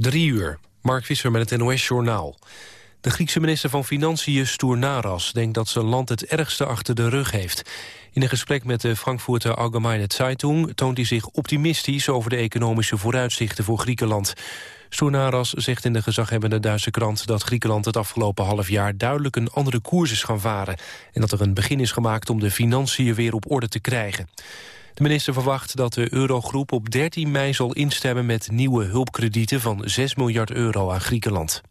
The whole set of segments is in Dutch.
Drie uur. Mark Visser met het NOS-journaal. De Griekse minister van Financiën, Stournaras, denkt dat zijn land het ergste achter de rug heeft. In een gesprek met de Frankfurter Allgemeine Zeitung toont hij zich optimistisch over de economische vooruitzichten voor Griekenland. Stournaras zegt in de gezaghebbende Duitse krant dat Griekenland het afgelopen half jaar duidelijk een andere koers is gaan varen en dat er een begin is gemaakt om de financiën weer op orde te krijgen. De minister verwacht dat de Eurogroep op 13 mei zal instemmen met nieuwe hulpkredieten van 6 miljard euro aan Griekenland.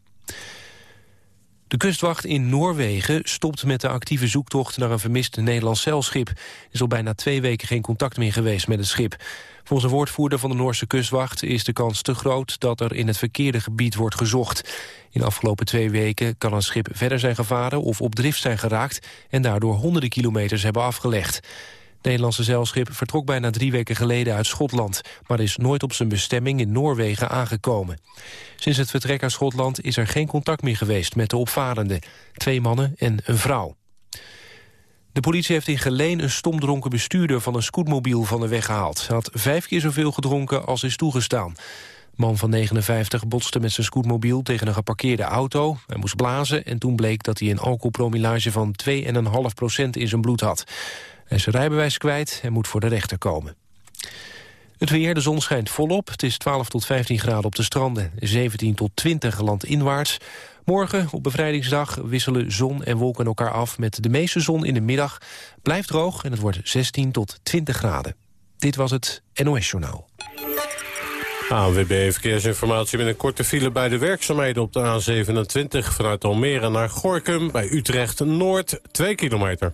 De kustwacht in Noorwegen stopt met de actieve zoektocht naar een vermist Nederlands zeilschip. Er is al bijna twee weken geen contact meer geweest met het schip. Volgens een woordvoerder van de Noorse kustwacht is de kans te groot dat er in het verkeerde gebied wordt gezocht. In de afgelopen twee weken kan een schip verder zijn gevaren of op drift zijn geraakt en daardoor honderden kilometers hebben afgelegd. Nederlandse zeilschip vertrok bijna drie weken geleden uit Schotland... maar is nooit op zijn bestemming in Noorwegen aangekomen. Sinds het vertrek uit Schotland is er geen contact meer geweest met de opvarenden. Twee mannen en een vrouw. De politie heeft in Geleen een stomdronken bestuurder van een scootmobiel van de weg gehaald. Hij had vijf keer zoveel gedronken als is toegestaan. man van 59 botste met zijn scootmobiel tegen een geparkeerde auto. Hij moest blazen en toen bleek dat hij een alcoholpromillage van 2,5% in zijn bloed had. Hij is zijn rijbewijs kwijt en moet voor de rechter komen. Het weer, de zon schijnt volop. Het is 12 tot 15 graden op de stranden, 17 tot 20 landinwaarts. Morgen, op bevrijdingsdag, wisselen zon en wolken elkaar af... met de meeste zon in de middag. Blijft droog en het wordt 16 tot 20 graden. Dit was het NOS Journaal. ANWB Verkeersinformatie met een korte file bij de werkzaamheden op de A27... vanuit Almere naar Gorkum bij Utrecht Noord, 2 kilometer.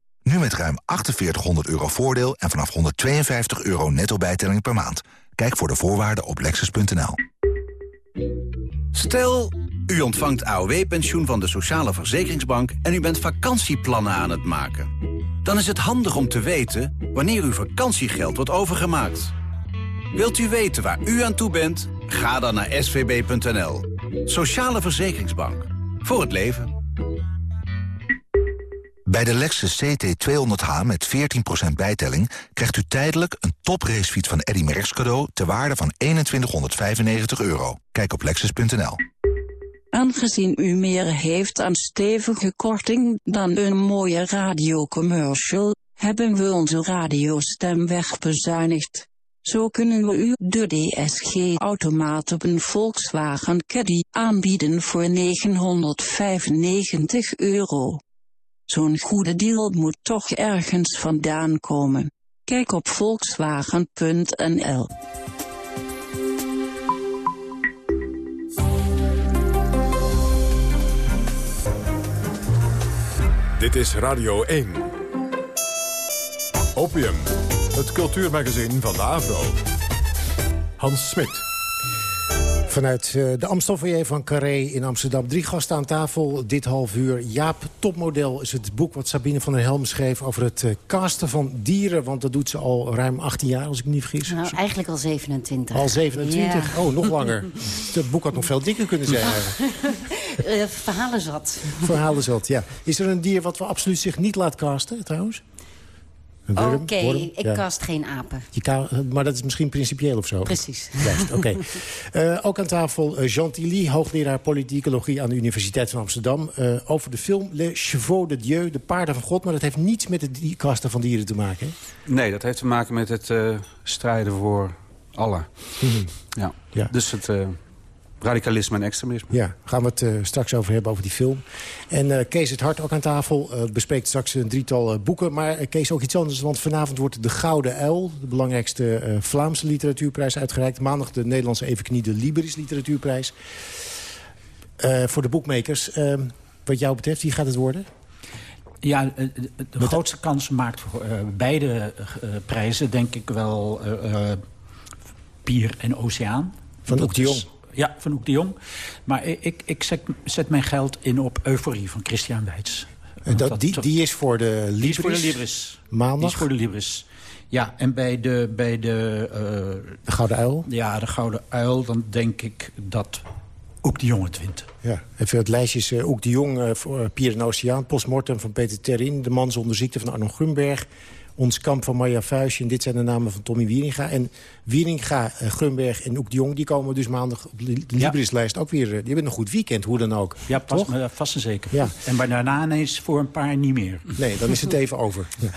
Nu met ruim 4800 euro voordeel en vanaf 152 euro netto bijtelling per maand. Kijk voor de voorwaarden op lexus.nl. Stel, u ontvangt AOW-pensioen van de Sociale Verzekeringsbank... en u bent vakantieplannen aan het maken. Dan is het handig om te weten wanneer uw vakantiegeld wordt overgemaakt. Wilt u weten waar u aan toe bent? Ga dan naar svb.nl. Sociale Verzekeringsbank. Voor het leven. Bij de Lexus CT200H met 14% bijtelling krijgt u tijdelijk een topracefiets van Eddy Merckx cadeau ter waarde van 2195 euro. Kijk op lexus.nl. Aangezien u meer heeft aan stevige korting dan een mooie radiocommercial, hebben we onze radiostem wegbezuinigd. Zo kunnen we u de DSG-automaat op een Volkswagen Caddy aanbieden voor 995 euro. Zo'n goede deal moet toch ergens vandaan komen. Kijk op volkswagen.nl. Dit is Radio 1. Opium, het cultuurmagazin van de Avro. Hans Smit. Vanuit eh, de Amstelfoyer van Carré in Amsterdam. Drie gasten aan tafel, dit half uur. Jaap Topmodel is het boek wat Sabine van der Helm schreef... over het eh, casten van dieren. Want dat doet ze al ruim 18 jaar, als ik me niet vergis. Nou, eigenlijk al 27. Al 27? Oh, nog langer. Het boek had nog veel dikker kunnen zijn. uh, verhalen zat. Verhalen zat, ja. Is er een dier wat we absoluut zich niet laat casten, trouwens? Oké, ik kast geen apen. Je maar dat is misschien principieel of zo? Precies. Juist, oké. Eh, ook aan tafel uh, Jean Tilly, hoogleraar politicologie aan de Universiteit van Amsterdam. Uh, over de film Le Chevaux de Dieu, de paarden van God. Maar dat heeft niets met het kasten van dieren te maken, Nee, dat heeft te maken met het strijden voor Allah. Mhm. ja. ja. Dus het radicalisme en extremisme. Ja, gaan we het uh, straks over hebben, over die film. En uh, Kees het Hart ook aan tafel, uh, bespreekt straks een drietal boeken. Maar Kees, ook iets anders, want vanavond wordt de Gouden Uil... de belangrijkste Vlaamse literatuurprijs uitgereikt. Maandag de Nederlandse evenknie Liberis literatuurprijs. voor de boekmakers, wat jou betreft, wie gaat het worden? Ja, de, grootste kans maakt voor beide prijzen, denk ik wel Pier en Oceaan. Van Oek de Jong? Ja, van Oek de Jong. Maar ik, ik zet, zet, mijn geld in op Euforie van Christian Weitz. En dat, die, die is voor de Libris? Die is voor de Libris. Maandag? Die is voor de Libris. Ja, en bij de... Bij de, uh, de Gouden Uil? Ja, de Gouden Uil, dan denk ik dat Oek de Jong het wint. Ja, even het lijstje is uh, Oek de Jong uh, voor Pier en Oceaan... Postmortem van Peter Terrin, De man zonder ziekte van Arno Grunberg... Ons Kamp van Marja Vuijsje. En dit zijn de namen van Tommy Wieringa. En Wieringa, uh, Grunberg en Oek de Jong... die komen dus maandag op de Libris-lijst ook weer... die hebben een goed weekend, hoe dan ook. Ja, pas, vast en zeker. Ja. En bij daarna ineens voor een paar niet meer. Nee, dan is het even over. Ja.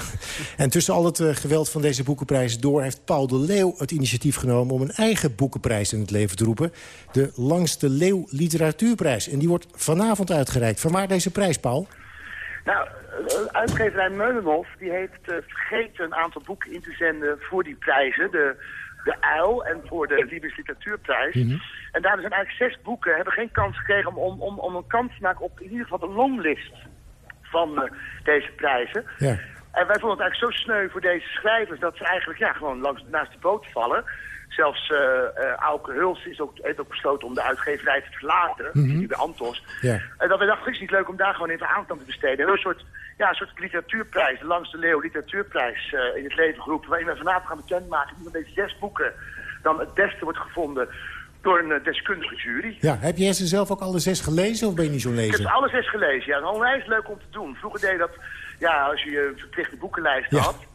En tussen al het uh, geweld van deze boekenprijzen door... heeft Paul de Leeuw het initiatief genomen... om een eigen boekenprijs in het leven te roepen. De Langste Leeuw Literatuurprijs. En die wordt vanavond uitgereikt. Vanwaar deze prijs, Paul? Nou, uitgeverij Meulenhof die heeft uh, vergeten een aantal boeken in te zenden voor die prijzen. De, de Uil en voor de Libes Literatuurprijs. Mhm. En daar zijn eigenlijk zes boeken, hebben geen kans gekregen om, om, om een kans te maken op in ieder geval de longlist van uh, deze prijzen. Ja. En wij vonden het eigenlijk zo sneu voor deze schrijvers dat ze eigenlijk ja, gewoon langs, naast de boot vallen. Zelfs uh, uh, Auke Huls is ook, heeft ook besloten om de uitgeverij te verlaten, mm -hmm. bij Antos. Ja. En dat we dachten, het is niet leuk om daar gewoon even aandacht aan te besteden. Een soort, ja, een soort literatuurprijs, de Langste Leeuw literatuurprijs uh, in het leven geroepen. Waarin we vanavond gaan bekendmaken wie van deze zes boeken dan het beste wordt gevonden door een deskundige jury. Ja, heb jij ze zelf ook alle zes gelezen of ben je niet zo'n lezer? Ik heb alle zes gelezen, ja. Dat is onwijs leuk om te doen. Vroeger deed je dat, ja, als je je verplichte boekenlijst ja. had...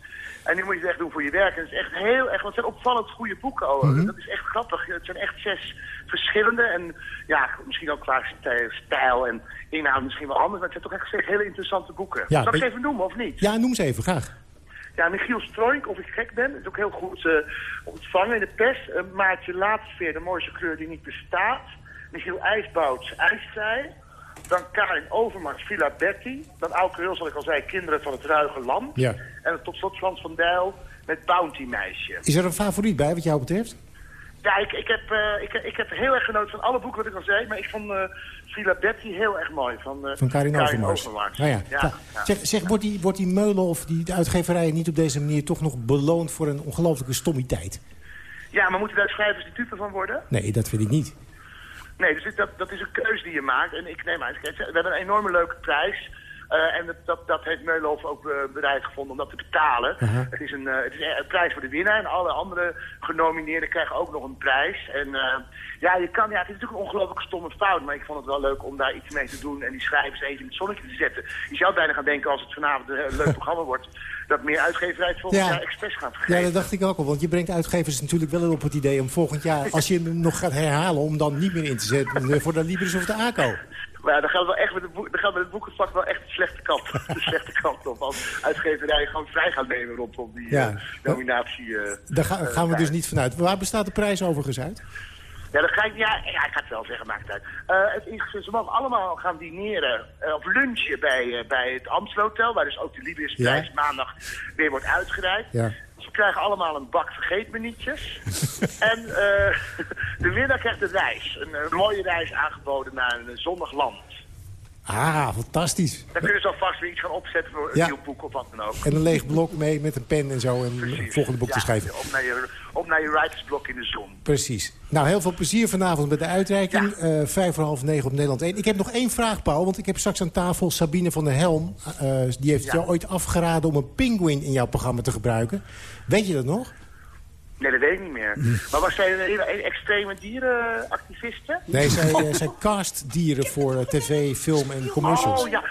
En nu moet je het echt doen voor je werk. En het is echt heel erg, want het zijn opvallend goede boeken. Oh. Dat is echt grappig. Het zijn echt zes verschillende. En ja, misschien ook qua stijl en inhoud misschien wel anders. Maar het zijn toch echt zes hele interessante boeken. Ja, Zal ik ze even noemen, of niet? Ja, noem ze even, graag. Ja, Michiel Stroink, of ik gek ben, is ook heel goed uh, ontvangen in de pers. Uh, Maartje Laatsveer, de mooiste kleur die niet bestaat. Michiel IJsbouts, IJsvrij. Dan Karin Overmars, Villa Betty. Dan Auke Heel, zoals ik al zei, Kinderen van het Ruige Land. Ja. En tot slot Frans van Dijl met Bounty Meisje. Is er een favoriet bij wat jou betreft? Ja, ik, ik, heb, uh, ik, ik heb heel erg genoten van alle boeken wat ik al zei. Maar ik vond uh, Villa Betty heel erg mooi. Van, uh, van Karin, Karin Overmars. Overmars. Nou ja. Ja, ja. Zeg, zeg, wordt, die, wordt die meulen of die de uitgeverijen niet op deze manier toch nog beloond voor een ongelooflijke stommiteit? Ja, maar moeten daar schrijvers de type van worden? Nee, dat vind ik niet. Nee, dus dat, dat is een keuze die je maakt. En ik neem aan, we hebben een enorme leuke prijs. Uh, en dat, dat heeft Meulhof ook uh, bereid gevonden om dat te betalen. Uh -huh. Het is, een, uh, het is een prijs voor de winnaar. En alle andere genomineerden krijgen ook nog een prijs. En ja, je kan, ja, het is natuurlijk een ongelooflijk stomme fout. Maar ik vond het wel leuk om daar iets mee te doen. En die schrijvers even in het zonnetje te zetten. Je zou bijna gaan denken als het vanavond een leuk programma wordt. Dat meer uitgevers het volgend ja. jaar expres gaan vergeten. Ja, dat dacht ik ook al. Want je brengt uitgevers natuurlijk wel op het idee om volgend jaar... als je hem nog gaat herhalen, om dan niet meer in te zetten voor de Libris of de ACO. Maar ja, dan gaan we wel echt met het, boek, dan gaan we het boekenvak wel echt de slechte kant, de slechte kant op. Als uitgeverijen gewoon vrij gaan nemen rondom die ja, uh, nominatie. Uh, Daar ga, gaan we dus niet vanuit. Waar bestaat de prijs overigens uit? Ja, dat ga ik, ja, ja, ik ga het wel zeggen, maakt het uit. het is, ze mogen allemaal gaan dineren of lunchen bij, bij het Amstelhotel, waar dus ook de Libiësprijs ja. maandag weer wordt uitgereikt. Ja. Krijgen allemaal een bak vergeetmenietjes. en uh, de winnaar krijgt een reis. Een, een, mooie reis aangeboden naar een zonnig land. Ah, fantastisch. Dan kunnen ze alvast weer iets gaan opzetten voor een ja. nieuw boek of wat dan ook. En een leeg blok mee met een pen en zo en een volgende boek ja, te schrijven. Op naar, je, op naar je writersblok in de zon. Precies. Nou, heel veel plezier vanavond met de uitreiking. Ja. Uh, vijf voor half negen op Nederland 1. Ik heb nog één vraag, Paul. Want ik heb straks aan tafel Sabine van der Helm. Uh, die heeft jou ooit afgeraden om een pinguïn in jouw programma te gebruiken. Weet je dat nog? Nee, dat weet ik niet meer. Maar was zij een, extreme dierenactiviste? Nee, zij, uh, zij cast dieren voor uh, tv, film en commercials. Oh ja,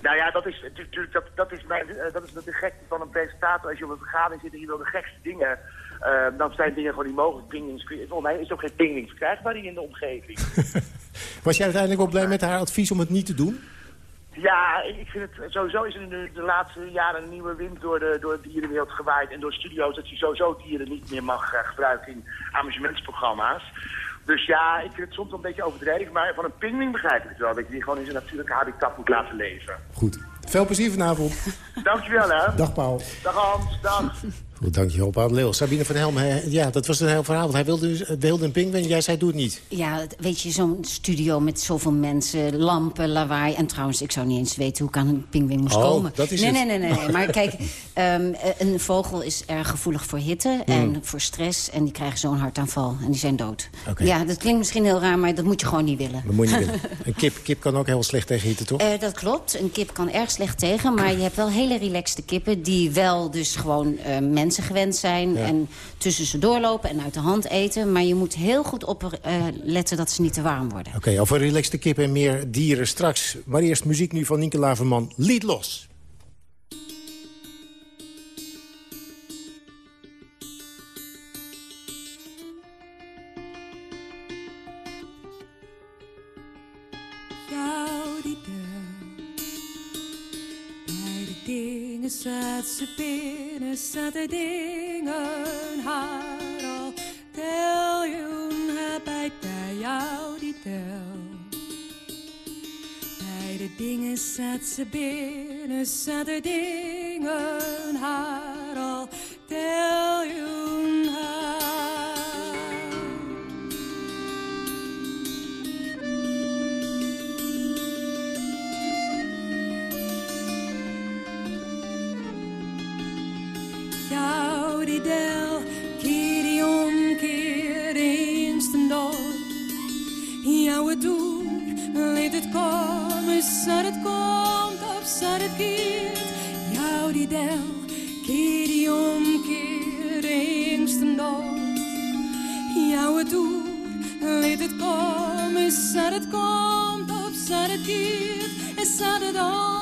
nou ja, dat is natuurlijk dat, dat is, mijn, dat is de gekte van een presentator. Als je op een vergadering zit en je wil de gekste dingen... Uh, dan zijn dingen gewoon niet mogelijk. Pingwings, volgens mij is er ook geen pingwings verkrijgbaar in de omgeving. Was jij uiteindelijk wel blij met haar advies om het niet te doen? Ja, ik vind het sowieso is er nu de laatste jaren een nieuwe wind door de, door de dierenwereld gewaaid. En door studio's dat je sowieso dieren niet meer mag uh, gebruiken in amusementsprogramma's. Dus ja, ik vind het soms wel een beetje overdreven. Maar van een pinguïn begrijp ik het wel. Dat je die gewoon in zijn natuurlijke habitat moet laten leven. Goed. Veel plezier vanavond. Dankjewel hè. Dag Paul. Dag Hans. Dag. Goed, dankjewel, Paul Leeuw. Sabine van Helm, ja, dat was een heel verhaal. Want hij wilde, dus, wilde een pingwin, jij zei doe het niet. Ja, weet je, zo'n studio met zoveel mensen, lampen, lawaai. En trouwens, ik zou niet eens weten hoe kan een pingwin moest oh, komen. dat is nee, het. nee, nee, nee, Maar kijk, um, een vogel is erg gevoelig voor hitte en mm. voor stress. En die krijgen zo'n hartaanval en die zijn dood. Okay. Ja, dat klinkt misschien heel raar, maar dat moet je gewoon niet willen. Dat moet je niet willen. Een kip, kip kan ook heel slecht tegen hitte, toch? Uh, dat klopt. Een kip kan erg slecht tegen. Maar je hebt wel hele relaxte kippen die wel dus gewoon uh, mensen gewend zijn. En tussen ze doorlopen en uit de hand eten. Maar je moet heel goed opletten uh, dat ze niet te warm worden. Oké, okay, over relaxte kippen en meer dieren straks. Maar eerst muziek nu van Nienke Laverman. Lied los. Zat ze binnen, zat de dingen haar al. Tel je bij, bij jou die tel. Bij de dingen zat ze binnen, zat de dingen haar al. Tel je haar. Del keer omkeer eens ten het komen, het komt of zat het keert. Jouw die del keer omkeer eens ten het komen, het komt of het. En zat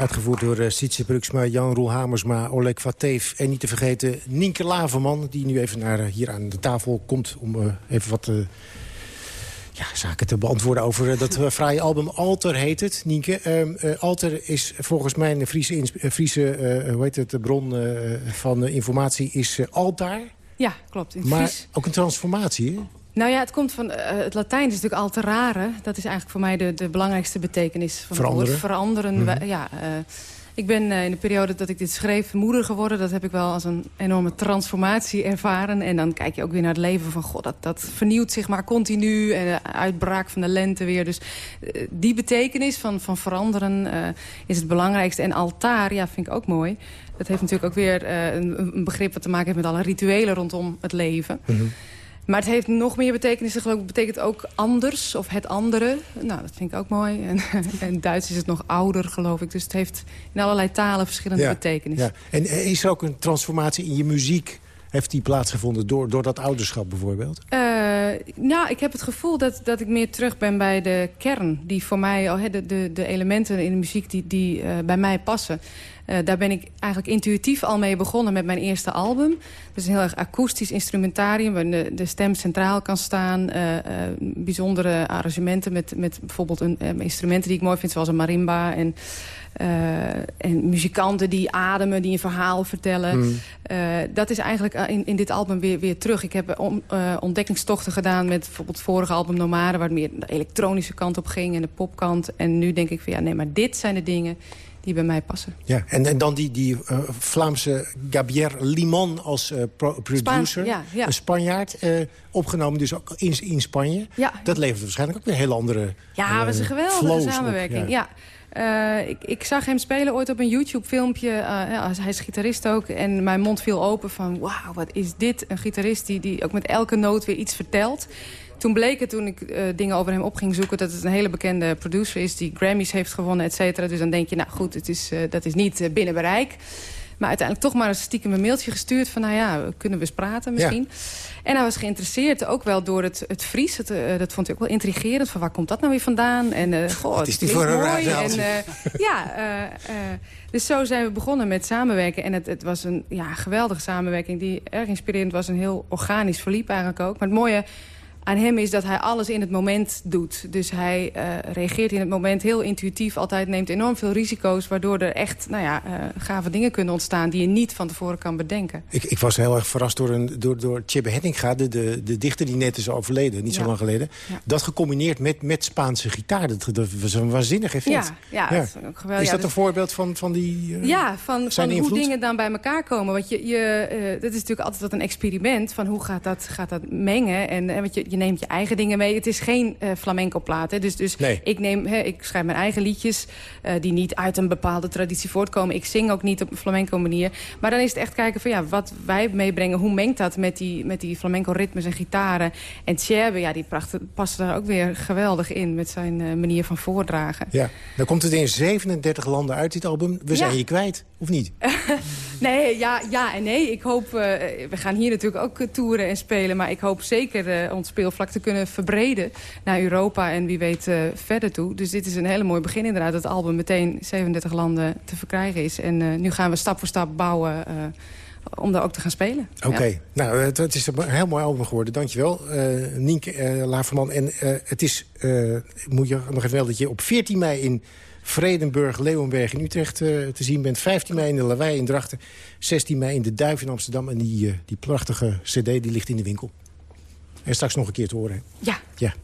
uitgevoerd door uh, Sietse Bruksma, Jan Roel Hamersma, Oleg Vateef... en niet te vergeten Nienke Laverman, die nu even naar, uh, hier aan de tafel komt... om uh, even wat ja, zaken te beantwoorden over dat fraaie album Alter heet het, Nienke. Uh, Alter is volgens mij een Friese, Friese hoe heet het, de bron van informatie is altaar. Ja, klopt. In maar ook een transformatie, hè? Nou ja, het komt van het Latijn is natuurlijk alterare. Dat is eigenlijk voor mij de, de belangrijkste betekenis van Veranderen. het woord. Veranderen. Mhm. Ja, ik ben in de periode dat ik dit schreef moeder geworden. Dat heb ik wel als een enorme transformatie ervaren. En dan kijk je ook weer naar het leven van... God, dat, dat vernieuwt zich maar continu. En de uitbraak van de lente weer. Dus die betekenis van, van veranderen is het belangrijkste. En altaar, ja, vind ik ook mooi. Dat heeft natuurlijk ook weer een, een, begrip wat te maken heeft met alle rituelen rondom het leven. Mm -hmm. Maar het heeft nog meer betekenissen. Geloof ik betekent ook anders of het andere. Nou, dat vind ik ook mooi. En in Duits is het nog ouder, geloof ik. Dus het heeft in allerlei talen verschillende ja, betekenissen. Ja. En is er ook een transformatie in je muziek... Heeft die plaatsgevonden door, door dat ouderschap bijvoorbeeld? Uh, nou, ik heb het gevoel dat, dat ik meer terug ben bij de kern. Die voor mij, oh, de, de, de elementen in de muziek die, die uh, bij mij passen. Uh, daar ben ik eigenlijk intuïtief al mee begonnen met mijn eerste album. Het is een heel erg akoestisch instrumentarium... waar de, de stem centraal kan staan. Uh, uh, bijzondere arrangementen met, met bijvoorbeeld een, instrumenten die ik mooi vind... zoals een marimba en, en muzikanten die ademen, die een verhaal vertellen. Mm. dat is eigenlijk in, in dit album weer, weer terug. Ik heb ontdekkingstochten gedaan met bijvoorbeeld het vorige album Nomade... waar het meer de elektronische kant op ging en de popkant. En nu denk ik van ja, nee, maar dit zijn de dingen die bij mij passen. Ja, en, en dan die, die uh, Vlaamse Gabier Limon als uh, pro producer. Spa ja, ja. Een Spanjaard, uh, opgenomen dus ook in, in Spanje. Ja. Dat levert waarschijnlijk ook weer een heel andere Ja, dat was een geweldige samenwerking. Op, ja. ik, ik, zag hem spelen ooit op een YouTube-filmpje. hij is gitarist ook. En mijn mond viel open van... wauw, wat is dit? Een gitarist die, die ook met elke noot weer iets vertelt. Toen bleek het, toen ik uh, dingen over hem op ging zoeken... dat het een hele bekende producer is die Grammys heeft gewonnen, et cetera. Dus dan denk je, nou goed, het is, uh, dat is niet uh, binnen bereik. Maar uiteindelijk toch maar een stiekem een mailtje gestuurd... van nou ja, kunnen we eens praten misschien. Ja. En hij was geïnteresseerd, ook wel door het, het Fries. Het, dat vond hij ook wel intrigerend. Van waar komt dat nou weer vandaan? En goh, het is die voor mooi. En, ja, dus zo zijn we begonnen met samenwerken. En het, het was een ja, geweldige samenwerking die erg inspirerend was... en heel organisch verliep eigenlijk ook. Maar het mooie aan hem is dat hij alles in het moment doet. Dus hij uh, reageert in het moment heel intuïtief. Altijd neemt enorm veel risico's. Waardoor er echt nou ja, uh, gave dingen kunnen ontstaan... die je niet van tevoren kan bedenken. Ik, ik was heel erg verrast door, een, door, door Tjibbe Hettinga... De, de, de dichter die net is overleden, niet ja. zo lang geleden. Ja. Dat gecombineerd met, met Spaanse gitaar. Dat, dat was een waanzinnig effect. Ja, ja, is, is dat dus, een voorbeeld van, van die uh, Ja, van, van hoe dingen dan bij elkaar komen. Want je, je, dat is natuurlijk altijd wat een experiment. Van hoe gaat dat, gaat dat mengen? En, en wat je, je neemt je eigen dingen mee. Het is geen uh, flamenco-plaat. Dus, dus nee. ik, neem, hè, ik schrijf mijn eigen liedjes... Uh, die niet uit een bepaalde traditie voortkomen. Ik zing ook niet op een flamenco-manier. Maar dan is het echt kijken van ja, wat wij meebrengen... hoe mengt dat met die, met die flamenco-ritmes en gitaren. En Tjerbe, ja, die past daar ook weer geweldig in... met zijn uh, manier van voordragen. Ja, dan komt het in 37 landen uit, dit album. We zijn ja. je kwijt, of niet? nee, ja, ja en nee. Ik hoop, we gaan hier natuurlijk ook toeren en spelen... maar ik hoop zeker ons speelvlak te kunnen verbreden naar Europa en wie weet uh, verder toe. Dus dit is een hele mooi begin inderdaad. Dat het album meteen 37 landen te verkrijgen is. En nu gaan we stap voor stap bouwen om daar ook te gaan spelen. Oké, okay. ja. nou, het, het, is een heel mooi album geworden. Dankjewel, uh, Nienke uh, Laverman. En uh, het is, moet je nog even wel dat je op 14 mei in Vredenburg, Leeuwenberg in Utrecht te zien bent. 15 mei in de Lawaai in Drachten. 16 mei in de Duif in Amsterdam. En die, die prachtige cd die ligt in de winkel. En straks nog een keer te horen. Ja. ja.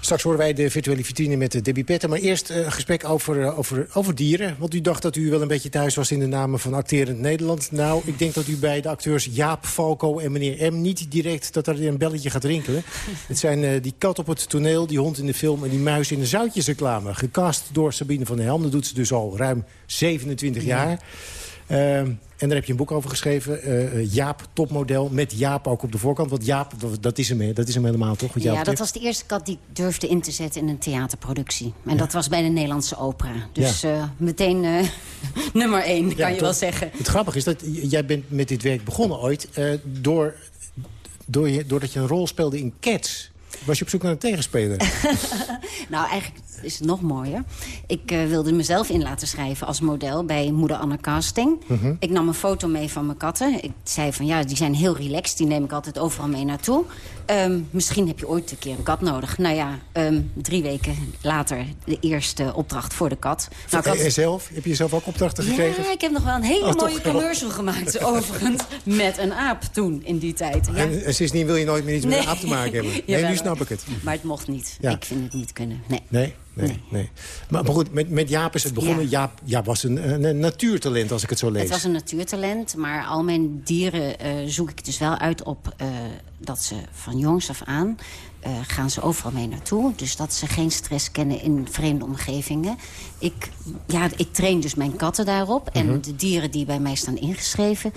Straks horen wij de virtuele vitrine met Debbie Petter. Maar eerst een uh, gesprek over, uh, over, over dieren. Want u dacht dat u wel een beetje thuis was in de namen van Acterend Nederland. Nou, ik denk dat u bij de acteurs Jaap, Falco en meneer M... niet direct dat er een belletje gaat rinkelen. Het zijn uh, die kat op het toneel, die hond in de film... en die muis in de zoutjesreclame. Gecast door Sabine van der Helm. Dat doet ze dus al ruim 27 jaar. Ja. En daar heb je een boek over geschreven. Uh, Jaap, topmodel. Met Jaap ook op de voorkant. Want Jaap, dat is hem, dat is hem helemaal, toch? Ja, dat heeft. was de eerste kat die ik durfde in te zetten in een theaterproductie. En ja. dat was bij de Nederlandse opera. Dus ja. uh, meteen uh, nummer één, kan je toch, wel zeggen. Het grappige is dat jij bent met dit werk begonnen ooit... door, door je, doordat je een rol speelde in Cats... Was je op zoek naar een tegenspeler? nou, eigenlijk is het nog mooier. Ik uh, wilde mezelf in laten schrijven als model bij moeder Anne Casting. Mhm. Ik nam een foto mee van mijn katten. Ik zei van ja, die zijn heel relaxed. Die neem ik altijd overal mee naartoe. Um, misschien heb je ooit een keer een kat nodig. Nou ja, um, drie weken later de eerste opdracht voor de kat. Nou, kat... En zelf? Heb je zelf ook opdrachten gekregen? Ja, ik heb nog wel een hele oh, mooie commercial gemaakt. overigens, met een aap toen, in die tijd. Ja. En, en sindsdien wil je nooit meer iets met een aap te maken hebben? Nee, nu snap ik het. Maar het mocht niet. Ja. Ik vind het niet kunnen. Nee. Nee? Nee, nee. Maar, maar, goed, met, met Jaap is het begonnen. Ja. Jaap, was een, een, natuurtalent, als ik het zo lees. Het was een natuurtalent, maar al mijn dieren uh, zoek ik dus wel uit op... Uh, dat ze van jongs af aan uh, gaan ze overal mee naartoe. Dus dat ze geen stress kennen in vreemde omgevingen. Ik, ja, ik train dus mijn katten daarop. En de dieren die bij mij staan ingeschreven...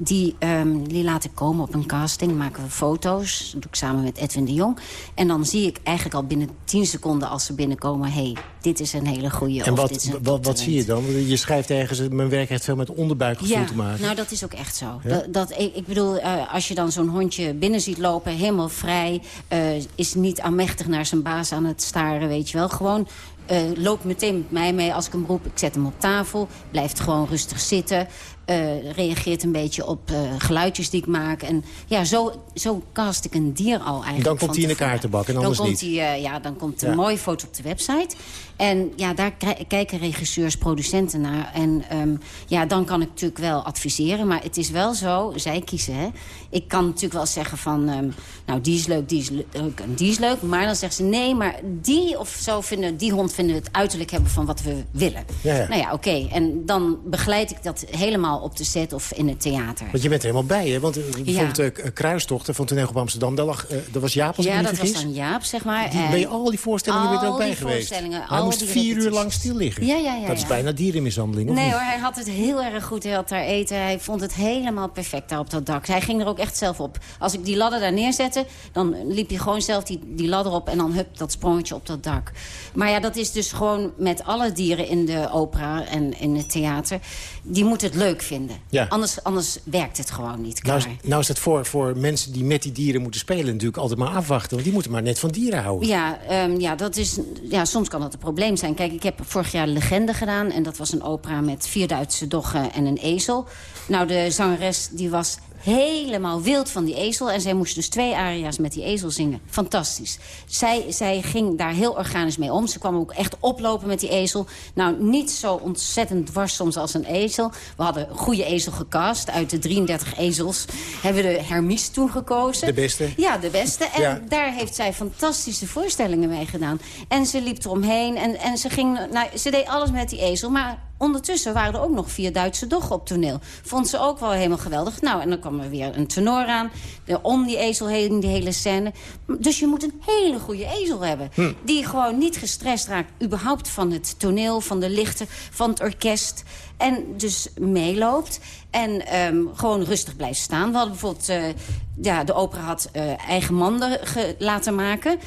Die, um, die laat ik komen op een casting, maken we foto's. Dat doe ik samen met Edwin de Jong. En dan zie ik eigenlijk al binnen 10 seconden als ze binnenkomen... hé, hey, dit is een hele goede En wat, wat, wat zie je dan? Je schrijft ergens, mijn werk heeft veel met onderbuikgevoel ja, te maken. nou dat is ook echt zo. Ja? Dat, dat, ik, ik bedoel, uh, als je dan zo'n hondje binnen ziet lopen, helemaal vrij... Uh, is niet aanmächtig naar zijn baas aan het staren, weet je wel. Gewoon uh, loopt meteen met mij mee als ik hem roep. Ik zet hem op tafel, blijft gewoon rustig zitten. Uh, reageert een beetje op uh, geluidjes die ik maak. En ja, zo, zo cast ik een dier al eigenlijk. Dan komt hij in de kaartenbak en anders dan komt niet. Hij, uh, ja, dan komt een ja. mooie foto op de website. En ja, daar kijken regisseurs, producenten naar. En um, ja, dan kan ik natuurlijk wel adviseren. Maar het is wel zo, zij kiezen, hè. Ik kan natuurlijk wel zeggen van... Um, nou, die is leuk, die is leuk en die is leuk. Maar dan zeggen ze, nee, maar die of zo vinden... die hond vinden we het uiterlijk hebben van wat we willen. Ja, ja. Nou ja, oké. Okay. En dan begeleid ik dat helemaal op de set of in het theater. Want je bent er helemaal bij, hè? Want bijvoorbeeld ja. uh, Kruistochten van Toneel op Amsterdam... daar, lag, uh, daar was Jaap, als ja, dat vergis. was dan Jaap, zeg maar. Die, ben je al die voorstellingen weer er ook bij geweest? voorstellingen. Hij moest vier uur lang stil liggen. Ja, ja, ja. Dat is bijna dierenmishandeling, of Nee niet? hoor, hij had het heel erg goed. Hij had daar eten. Hij vond het helemaal perfect daar op dat dak. Hij ging er ook echt zelf op. Als ik die ladder daar neerzette, dan liep je gewoon zelf die, die ladder op... en dan hup, dat sprongetje op dat dak. Maar ja, dat is dus gewoon met alle dieren in de opera en in het theater. Die moeten het leuk vinden. Ja. Anders, anders werkt het gewoon niet. Nou is, nou is het voor, voor mensen die met die dieren moeten spelen natuurlijk altijd maar afwachten. Want die moeten maar net van dieren houden. Ja, um, ja, dat is, ja soms kan dat een probleem zijn. Kijk, ik heb vorig jaar Legende gedaan. En dat was een opera met vier Duitse doggen en een ezel. Nou, de zangeres die was helemaal wild van die ezel. En zij moest dus twee aria's met die ezel zingen. Fantastisch. Zij, zij ging daar heel organisch mee om. Ze kwam ook echt oplopen met die ezel. Nou, niet zo ontzettend dwars soms als een ezel. We hadden een goede ezel gecast. Uit de 33 ezels hebben we de Hermies toen gekozen. De beste? Ja, de beste. En Ja. daar heeft zij fantastische voorstellingen mee gedaan. En ze liep eromheen. En, en ze, ging, nou, ze deed alles met die ezel. Maar ondertussen waren er ook nog vier Duitse doggen op toneel. Vond ze ook wel helemaal geweldig. Nou, en dan kwam er weer een tenor aan. De, om die ezel heen, die hele scène. Dus je moet een hele goede ezel hebben. Hm. Die gewoon niet gestrest raakt. Überhaupt van het toneel, van de lichten, van het orkest. En dus meeloopt. En ehm, gewoon rustig blijft staan. We hadden bijvoorbeeld... eh, ja, de opera had eh, eigen manden laten maken...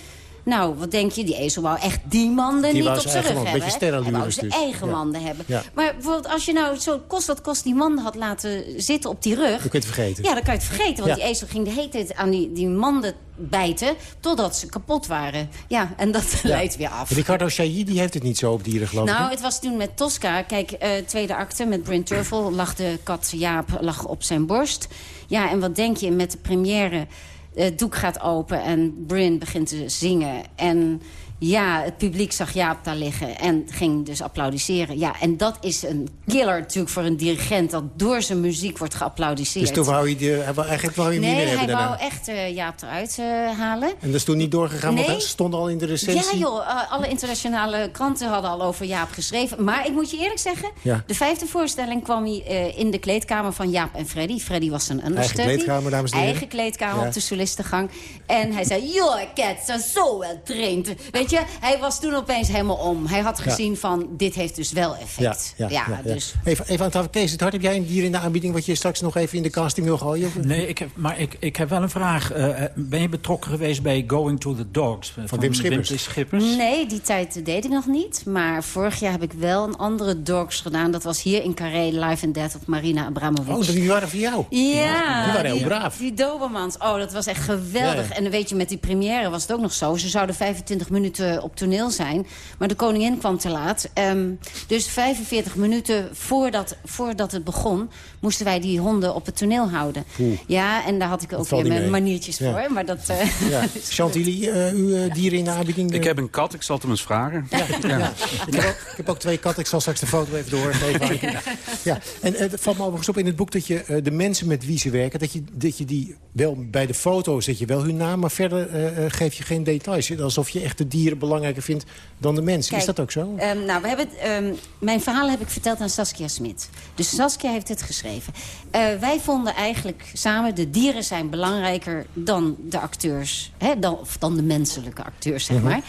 Nou, wat denk je? Die ezel wou echt die manden Die niet op zijn rug hebben. beetje? Hij wou zijn dus. eigen Ja. manden hebben. Ja. Maar bijvoorbeeld als je nou zo kost dat kost die manden had laten zitten op die rug... Dan kun je het vergeten. Ja, dan kan je het vergeten. Want die ezel ging de hele tijd aan die, die manden bijten... totdat ze kapot waren. Ja, en dat Ja. leidt weer af. Ricardo Chailly die heeft het niet zo op dieren, geloof ik. Nou, hè? het was toen met Tosca. Kijk, eh, tweede acte met Bryn Turvel lag de kat Jaap lag op zijn borst. Ja, en wat denk je met de première? Het doek gaat open en Bryn begint te zingen. En ja, het publiek zag Jaap daar liggen en ging dus applaudisseren. Ja, en dat is een killer natuurlijk voor een dirigent... dat door zijn muziek wordt geapplaudiseerd. Dus toen wou je, de, hij wou- eigenlijk wou je hem nee, niet meer hij hebben daarna. wou echt eh, Jaap eruit eh, halen. En dat is toen niet doorgegaan, want Nee. hij stond al in de recensie. Ja joh, uh, alle internationale kranten hadden al over Jaap geschreven. Maar ik moet je eerlijk zeggen, Ja. de vijfde voorstelling kwam hij in de kleedkamer van Jaap en Freddy. Freddy was een understudy. kleedkamer, dames en heren. Eigen kleedkamer Ja. op de solistengang. En hij zei, joh, cats so well trained. Weet je, hij was toen opeens helemaal om. Hij had Ja. gezien van, dit heeft dus wel effect. Ja, ja, ja, ja. dus... Even, even aan tafel. Kees, het hart, heb jij een dier in de aanbieding... wat je straks nog even in de casting wil gooien? Of- Nee, ik heb, maar ik, ik heb wel een vraag. Eh, eh, ben je betrokken geweest bij Going to the Dogs? eh, Van, Wim Schippers. Wim Schippers? Nee, die tijd deed ik nog niet. Maar vorig jaar heb ik wel een andere dogs gedaan. Dat was hier in Carré, Life and Death of Marina Abramovic. Oh, die waren voor jou? Ja, Die waren heel braaf. Die Dobermans. Oh, dat was echt geweldig. Ja, ja. En dan weet je, met die première was het ook nog zo. Ze zouden 25 minuten moesten op toneel zijn. Maar de koningin kwam te laat. Um, dus 45 minuten voordat, voordat het begon... moesten wij die honden op het toneel houden. Ja, en daar had ik ook weer mijn maniertjes voor. Maar dat, uh, ja. Chantilly, uh, uw dieren in de aanbieding? Ik heb een kat, ik zal het hem eens vragen. Ja. ja. Ik, heb ook, ik, heb ook, twee katten, ik zal straks de foto even doorgeven. ja. En het valt me overigens op in het boek dat je de mensen met wie ze werken... dat je, dat je die wel bij de foto zet je wel hun naam... maar verder geef je geen details. Alsof je echt de dieren belangrijker vindt dan de mensen. is dat ook zo? Um, nou, we hebben, um, mijn verhaal heb ik verteld aan Saskia Smit. Dus Saskia heeft het geschreven. Uh, wij vonden eigenlijk samen... de dieren zijn belangrijker dan de acteurs. Hè, dan, of dan de menselijke acteurs, zeg mhm. maar.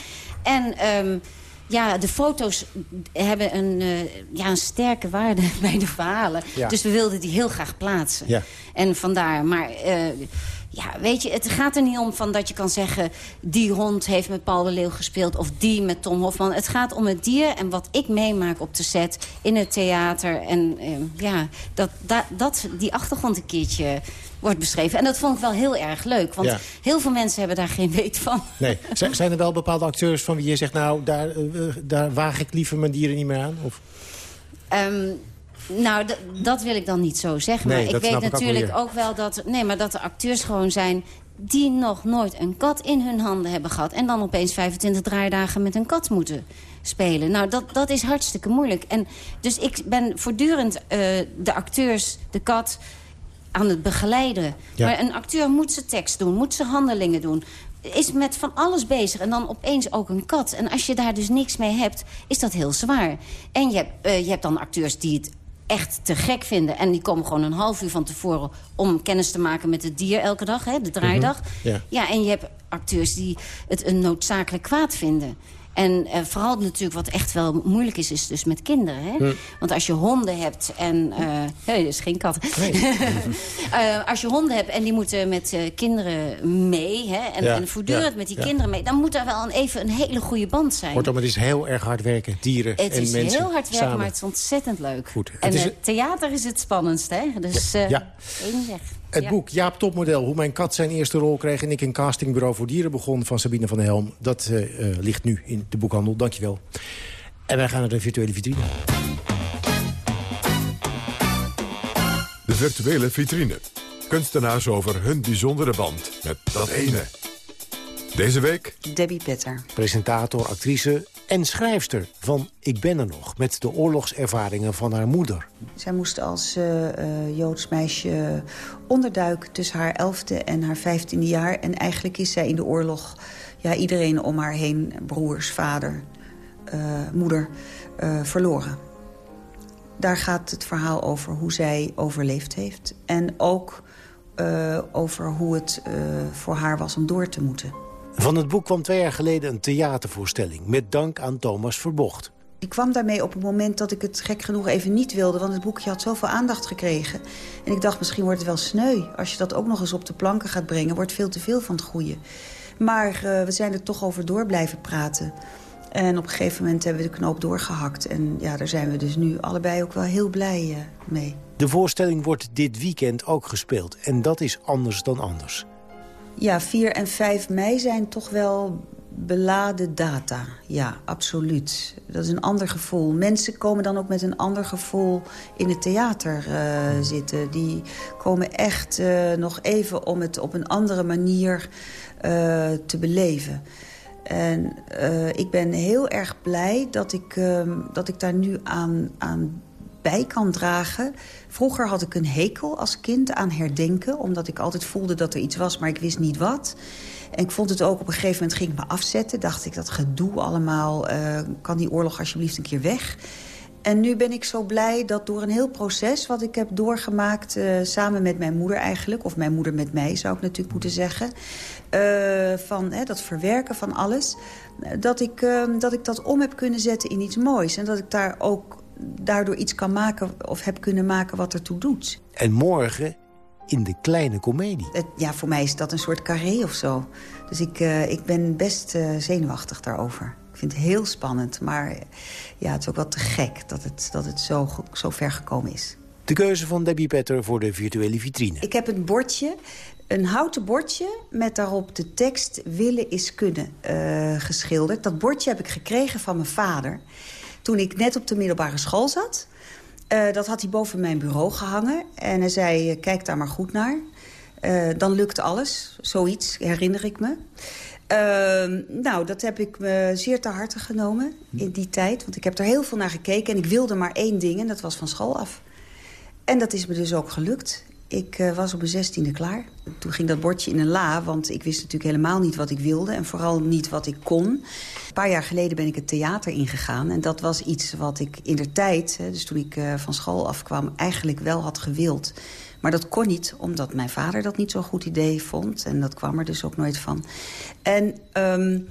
En... Um, ja, de foto's hebben een, uh, ja, een sterke waarde bij de verhalen. Ja. Dus we wilden die heel graag plaatsen. Ja. En vandaar, maar... Uh, ja, weet je, het gaat er niet om van dat je kan zeggen... die hond heeft met Paul de Leeuw gespeeld of die met Tom Hofman. Het gaat om het dier en wat ik meemaak op de set in het theater. En eh, ja, dat, dat, dat die achtergrond een keertje wordt beschreven. En dat vond ik wel heel erg leuk. Want heel veel mensen hebben daar geen weet van. Nee. Zijn er wel bepaalde acteurs van wie je zegt... nou, daar, uh, daar waag ik liever mijn dieren niet meer aan? Of? Um, nou, dat wil ik dan niet zo zeggen. maar ik weet natuurlijk ook, wel dat... Nee, maar dat er acteurs gewoon zijn die nog nooit een kat in hun handen hebben gehad... en dan opeens 25 draaidagen met een kat moeten spelen. Nou, dat, dat is hartstikke moeilijk. En dus ik ben voortdurend uh, de acteurs, de kat, aan het begeleiden. Maar een acteur moet zijn tekst doen, moet zijn handelingen doen is met van alles bezig. En dan opeens ook een kat. En als je daar dus niks mee hebt, is dat heel zwaar. En je hebt, uh, je hebt dan acteurs die het echt te gek vinden. En die komen gewoon een half uur van tevoren om kennis te maken met het dier elke dag, hè, de draaidag. Mhm, ja. ja, en je hebt acteurs die het een noodzakelijk kwaad vinden. En uh, vooral natuurlijk wat echt wel moeilijk is, is dus met kinderen. Hè? Hm. Want als je honden hebt en... Uh, nee, dat is geen kat. Nee. uh, als je honden hebt en die moeten met kinderen mee... Hè, en, ja. en voortdurend met die kinderen mee... dan moet er wel een, even een hele goede band zijn. Kortom, het is heel erg hard werken, dieren het en mensen Het is heel hard werken, samen. maar het is ontzettend leuk. Goed. En het theater is het spannendst, hè? Dus ja. één weg. Het boek Jaap Topmodel, hoe mijn kat zijn eerste rol kreeg... en ik een castingbureau voor dieren begon van Sabine van der Helm... dat uh, uh, ligt nu in de boekhandel. Dankjewel. En wij gaan naar de virtuele vitrine. De virtuele vitrine. Kunstenaars over hun bijzondere band met dat ene. Deze week... Debbie Petter. Presentator, actrice en schrijfster van Ik ben er nog... met de oorlogservaringen van haar moeder. Zij moest als uh, uh, Joods meisje onderduiken tussen haar elfde en haar vijftiende jaar. En eigenlijk is zij in de oorlog ja, iedereen om haar heen... broers, vader, uh, moeder, verloren. Daar gaat het verhaal over hoe zij overleefd heeft. En ook over hoe het voor haar was om door te moeten. Van het boek kwam twee jaar geleden een theatervoorstelling... met dank aan Thomas Verbocht. Ik kwam daarmee op het moment dat ik het gek genoeg even niet wilde... want het boekje had zoveel aandacht gekregen. En ik dacht, misschien wordt het wel sneu. Als je dat ook nog eens op de planken gaat brengen... wordt veel te veel van het goede. Maar uh, we zijn er toch over door blijven praten. En op een gegeven moment hebben we de knoop doorgehakt. En ja, daar zijn we dus nu allebei ook wel heel blij uh, mee. De voorstelling wordt dit weekend ook gespeeld. En dat is anders dan anders. Ja, 4 en 5 mei zijn toch wel beladen data. Ja, absoluut. Dat is een ander gevoel. Mensen komen dan ook met een ander gevoel in het theater uh, zitten. Die komen echt uh, nog even om het op een andere manier uh, te beleven. En ik ben heel erg blij dat ik, ehm, dat ik daar nu aan, aan bij kan dragen. Vroeger had ik een hekel als kind aan herdenken... omdat ik altijd voelde dat er iets was, maar ik wist niet wat. En ik vond het ook op een gegeven moment ging ik me afzetten. Dacht ik, dat gedoe allemaal, uh, kan die oorlog alsjeblieft een keer weg... En nu ben ik zo blij dat door een heel proces wat ik heb doorgemaakt... Uh, samen met mijn moeder eigenlijk, of mijn moeder met mij zou ik natuurlijk moeten zeggen... Uh, van hè, dat verwerken van alles... dat ik, dat ik dat om heb kunnen zetten in iets moois. En dat ik daar ook daardoor iets kan maken of heb kunnen maken wat ertoe doet. En morgen in de kleine komedie. Ja, voor mij is dat een soort carré of zo. Dus ik, uh, ik ben best uh, zenuwachtig daarover. Ik vind het heel spannend, maar ja, het is ook wel te gek dat het, dat het zo, zo ver gekomen is. De keuze van Debbie Petter voor de virtuele vitrine. Ik heb een bordje een houten bordje met daarop de tekst willen is kunnen uh, geschilderd. Dat bordje heb ik gekregen van mijn vader toen ik net op de middelbare school zat. Uh, dat had hij boven mijn bureau gehangen. En hij zei, kijk daar maar goed naar. Uh, dan lukt alles, zoiets, herinner ik me. Uh, nou, dat heb ik me zeer te harte genomen in die tijd. Want ik heb er heel veel naar gekeken en ik wilde maar één ding... en dat was van school af. En dat is me dus ook gelukt. Ik uh, was op mijn zestiende klaar. Toen ging dat bordje in een la, want ik wist natuurlijk helemaal niet wat ik wilde... en vooral niet wat ik kon. Een paar jaar geleden ben ik het theater ingegaan. En dat was iets wat ik in de tijd, dus toen ik uh, van school afkwam... eigenlijk wel had gewild. Maar dat kon niet, omdat mijn vader dat niet zo'n goed idee vond. En dat kwam er dus ook nooit van. En um,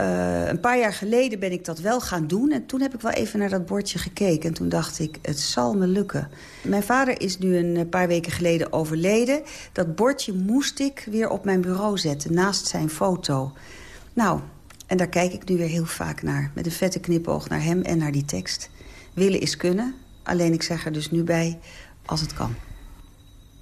uh, een paar jaar geleden ben ik dat wel gaan doen. En toen heb ik wel even naar dat bordje gekeken. En toen dacht ik, het zal me lukken. Mijn vader is nu een paar weken geleden overleden. Dat bordje moest ik weer op mijn bureau zetten, naast zijn foto. Nou, en daar kijk ik nu weer heel vaak naar. Met een vette knipoog naar hem en naar die tekst. Willen is kunnen. Alleen ik zeg er dus nu bij, als het kan.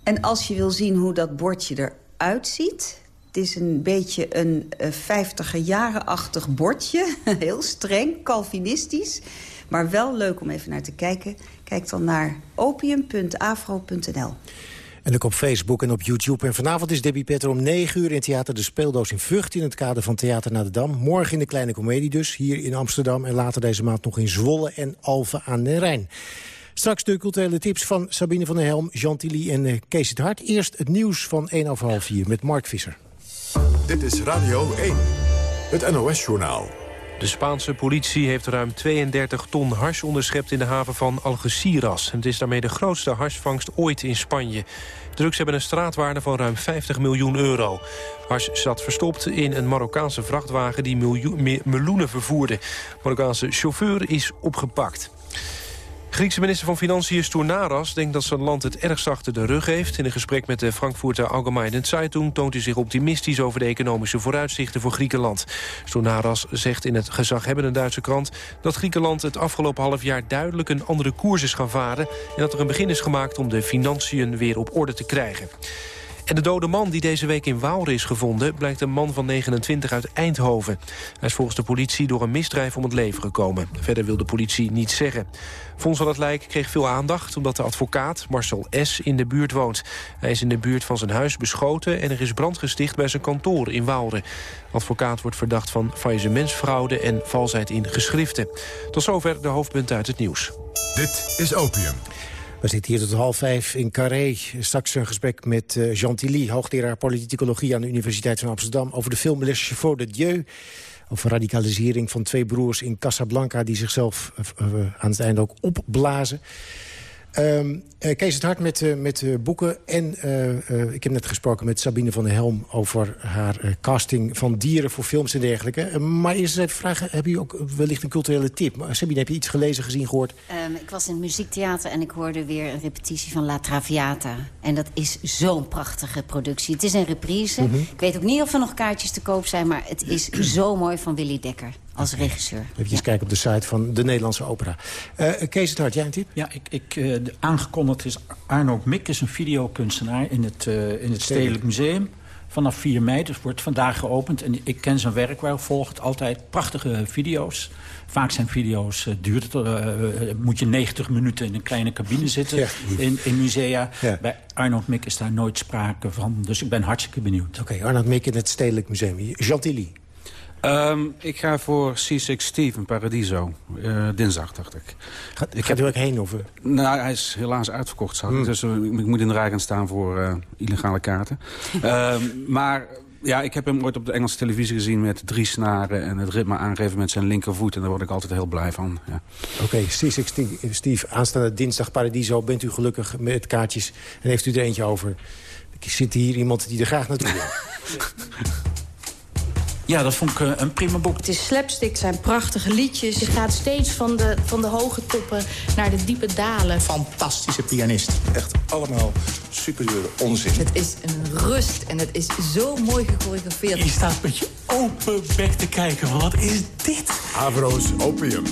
En als je wil zien hoe dat bordje eruit ziet... Het is een beetje een vijftiger jaren-achtig bordje. Heel streng, calvinistisch. Maar wel leuk om even naar te kijken. Kijk dan naar opium.afro.nl. En ook op Facebook en op YouTube. En vanavond is Debbie Petter om 9 uur in Theater De Speeldoos in Vught... in het kader van Theater naar de Dam. Morgen in de Kleine Comedie dus, hier in Amsterdam. En later deze maand nog in Zwolle en Alphen aan den Rijn. Straks de culturele tips van Sabine van der Helm, Jean Tilly en uh, Kees het Hart. Eerst het nieuws van 1 over half 4 met Mark Visser. Dit is Radio 1, het NOS-journaal. De Spaanse politie heeft ruim 32 ton hars onderschept in de haven van Algeciras. Het is daarmee de grootste harsvangst ooit in Spanje. Drugs hebben een straatwaarde van ruim 50 miljoen euro. Hars zat verstopt in een Marokkaanse vrachtwagen die meloenen vervoerde. De Marokkaanse chauffeur is opgepakt. Griekse minister van Financiën Stournaras denkt dat zijn land het ergst achter de rug heeft. In een gesprek met de Frankfurter Allgemeine Zeitung toont hij zich optimistisch over de economische vooruitzichten voor Griekenland. Stournaras zegt in het gezaghebbende Duitse krant dat Griekenland het afgelopen half jaar duidelijk een andere koers is gaan varen en dat er een begin is gemaakt om de financiën weer op orde te krijgen. En de dode man die deze week in Waalre is gevonden... blijkt een man van 29 uit Eindhoven. Hij is volgens de politie door een misdrijf om het leven gekomen. Verder wil de politie niets zeggen. Fons van het Lijk kreeg veel aandacht... omdat de advocaat Marcel S. in de buurt woont. Hij is in de buurt van zijn huis beschoten... en er is brand gesticht bij zijn kantoor in Waalre. advocaat wordt verdacht van faillissementsfraude... en valsheid in geschriften. Tot zover de hoofdpunten uit het nieuws. Dit is Opium. We zitten hier tot half vijf in Carré. Straks een gesprek met uh, Jean Tilly, hoogleraar politicologie aan de Universiteit van Amsterdam... over de film Les Chevaux de Dieu. Over radicalisering van twee broers in Casablanca... die zichzelf uh, aan het einde ook opblazen. Um, uh, Kees het Hart met, uh, met uh, boeken. En ik heb net gesproken met Sabine van der Helm... over haar casting van dieren voor films en dergelijke. maar eerst even vragen, heb je ook wellicht een culturele tip? Maar Sabine, heb je iets gelezen, gezien, gehoord? Um, ik was in het muziektheater en ik hoorde weer een repetitie van La Traviata. En dat is zo'n prachtige productie. Het is een reprise. Mm -hmm. Ik weet ook niet of er nog kaartjes te koop zijn... maar het is zo mooi van Willy Dekker als regisseur. Even ja. kijken op de site van de Nederlandse opera. Uh, Kees het Hart, jij een tip? Ja, ik, ik, uh, aangekondigd is Arno Mik, is een videokunstenaar in het, uh, in het Stedelijk Museum. Vanaf 4 mei, dus wordt vandaag geopend. En ik ken zijn werk wel, volgt altijd prachtige video's. Vaak zijn video's, uh, duurt het, uh, moet je 90 minuten in een kleine cabine zitten ja. in, in musea. Ja. Bij Arnold Mik is daar nooit sprake van, dus ik ben hartstikke benieuwd. Oké, okay, Arnold Mik in het Stedelijk Museum. Chantilly. Um, ik ga voor C6 Steve in Paradiso. Uh, dinsdag, dacht ik. Gaat, ik gaat u ook heen? Of? Nou, hij is helaas uitverkocht, zag mm. Dus uh, ik moet in de rij gaan staan voor uh, illegale kaarten. um, maar ja, ik heb hem ooit op de Engelse televisie gezien met drie snaren... en het ritme aangeven met zijn linkervoet. En daar word ik altijd heel blij van. Ja. Oké, okay, C6 Steve, aanstaande dinsdag Paradiso. Bent u gelukkig met kaartjes en heeft u er eentje over? Ik zit hier iemand die er graag naartoe wil. Ja, dat vond ik uh, een prima boek. Het is slapstick, het zijn prachtige liedjes. Je gaat steeds van de, van de hoge toppen naar de diepe dalen. Fantastische pianist. Echt allemaal superieure onzin. Het is een rust en het is zo mooi gechoreografeerd. Je staat met je open bek te kijken. Wat is dit? Avro's Opium.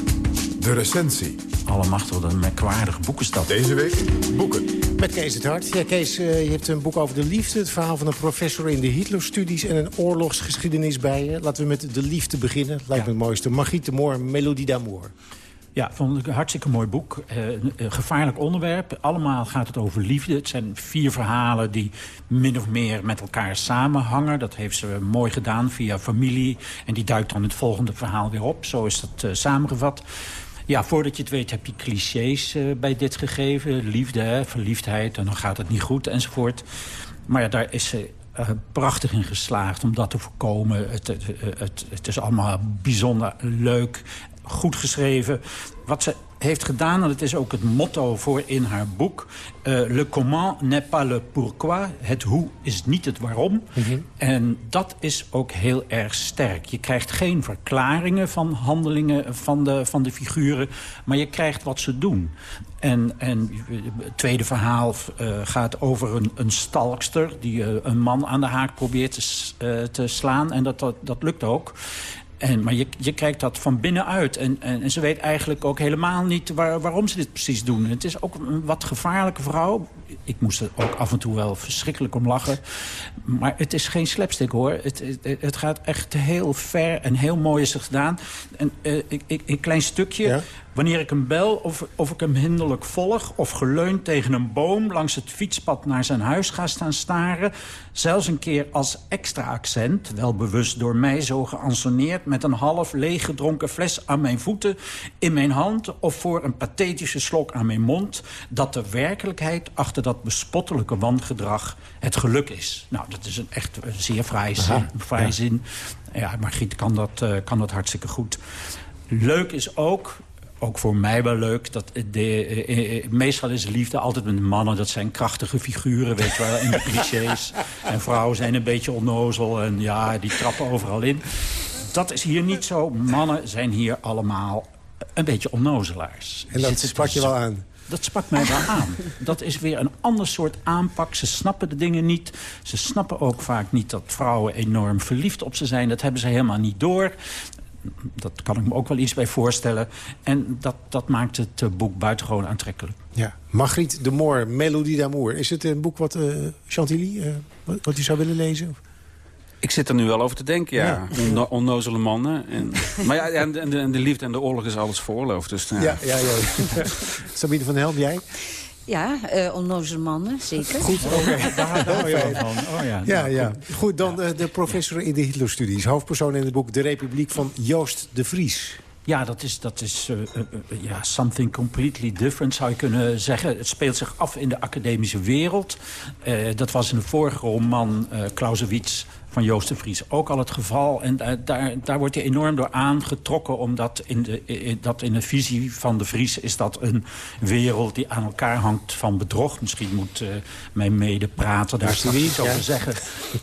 De recensie. Allemachtig, wat een merkwaardige boekenstad. Deze week boeken. Met Kees het Hart. Ja, Kees, uh, je hebt een boek over de liefde. Het verhaal van een professor in de Hitlerstudies... en een oorlogsgeschiedenis bij je. Laten we met de liefde beginnen. Lijkt me het mooiste. Margriet de Moor, Melodie d'amour. Ja, vond ik een hartstikke mooi boek. Uh, een gevaarlijk onderwerp. Allemaal gaat het over liefde. Het zijn vier verhalen die min of meer met elkaar samenhangen. Dat heeft ze mooi gedaan via familie. En die duikt dan het volgende verhaal weer op. Zo is dat uh, samengevat. Ja, voordat je het weet heb je clichés uh, bij dit gegeven. Liefde, hè, verliefdheid, en dan gaat het niet goed, enzovoort. Maar ja, daar is ze uh, prachtig in geslaagd om dat te voorkomen. Het, het, het, is allemaal bijzonder leuk, goed geschreven. Wat ze heeft gedaan, en het is ook het motto voor in haar boek... Uh, le comment n'est pas le pourquoi. Het hoe is niet het waarom. Mm -hmm. En dat is ook heel erg sterk. Je krijgt geen verklaringen van handelingen van de, van de figuren... maar je krijgt wat ze doen. En, en het tweede verhaal uh, gaat over een, een stalkster... die uh, een man aan de haak probeert te, te slaan. En dat, dat, dat lukt ook. En, maar je, je kijkt dat van binnenuit. En, en, ze weet eigenlijk ook helemaal niet waar, waarom ze dit precies doen. Het is ook een wat gevaarlijke vrouw. Ik moest er ook af en toe wel verschrikkelijk om lachen. Maar het is geen slapstick hoor. Het, het, gaat echt heel ver en heel mooi is het gedaan. En, uh, ik, ik, een klein stukje... Wanneer ik hem bel of, of ik hem hinderlijk volg... of geleund tegen een boom langs het fietspad naar zijn huis ga staan staren... zelfs een keer als extra accent, wel bewust door mij zo geansoneerd... met een half leeggedronken fles aan mijn voeten in mijn hand... of voor een pathetische slok aan mijn mond... dat de werkelijkheid achter dat bespottelijke wangedrag het geluk is. Nou, dat is een echt een zeer vrij zin. Vrij ja. zin. Ja, Margriet kan dat, uh, kan dat hartstikke goed. Leuk is ook, ook voor mij wel leuk. Dat de, eh, eh, meestal is liefde altijd met mannen. Dat zijn krachtige figuren, weet je wel, in de clichés. en vrouwen zijn een beetje onnozel en ja, die trappen overal in. Dat is hier niet zo. Mannen zijn hier allemaal een beetje onnozelaars. En dat sprak je wel aan? Dat sprak mij wel aan. Dat is weer een ander soort aanpak. Ze snappen de dingen niet. Ze snappen ook vaak niet dat vrouwen enorm verliefd op ze zijn. Dat hebben ze helemaal niet door dat kan ik me ook wel iets bij voorstellen. En dat, dat maakt het uh, boek buitengewoon aantrekkelijk. Ja. Margriet de Moor, Melodie d'Amour. Is het een boek wat uh, Chantilly, uh, wat, wat u zou willen lezen? Ik zit er nu wel over te denken, ja. ja. Onnozele mannen. En, maar ja, en de, en de, liefde en de oorlog is alles veroorloofd. Dus, ja, ja, ja. ja. Sabine van Helm, jij? Ja, uh, onnozele mannen, zeker. Goed, oké. Okay. Van. Oh, ja, ja, nou, ja. Goed, dan ja. de professor in de Hitlerstudies. Hoofdpersoon in het boek De Republiek van Joost de Vries. Ja, dat is, dat is uh, uh, ja, something completely different, zou je kunnen zeggen. Het speelt zich af in de academische wereld. Uh, dat was in de vorige roman Clausewitz van Joost de Vries ook al het geval. En daar, daar, daar wordt hij enorm door aangetrokken... omdat in de, in, dat in de visie van de Vries is dat een wereld... die aan elkaar hangt van bedrog. Misschien moet uh, mijn medeprater daar straks iets over zeggen.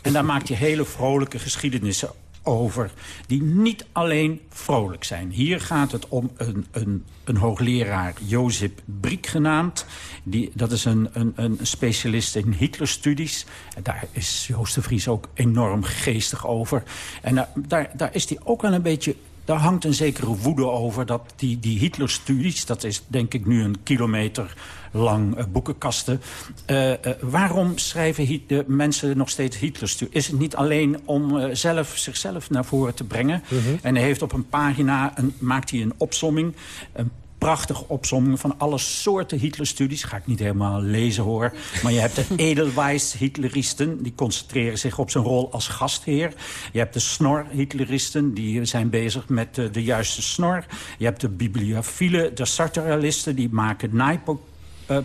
En daar maakt hij hele vrolijke geschiedenissen over... die niet alleen vrolijk zijn. Hier gaat het om een, een, een hoogleraar, Jozef Briek genaamd. Die, dat is een, een, een specialist in Hitlerstudies. Daar is Joost de Vries ook enorm geestig over. En daar, daar, daar is hij ook wel een beetje daar hangt een zekere woede over dat die, die Hitlerstudies... dat is denk ik nu een kilometer lang uh, boekenkasten... Uh, uh, waarom schrijven de mensen nog steeds Hitlerstudies? Is het niet alleen om zelf, zichzelf naar voren te brengen? -huh. En hij heeft op een pagina, een, maakt hij een opsomming... Een prachtige opsomming van alle soorten Hitlerstudies. Ga ik niet helemaal lezen hoor. Maar je hebt de Edelweiss-Hitleristen. Die concentreren zich op zijn rol als gastheer. Je hebt de snor-Hitleristen. Die zijn bezig met de, de juiste snor. Je hebt de bibliophile, de sartorialisten. Die maken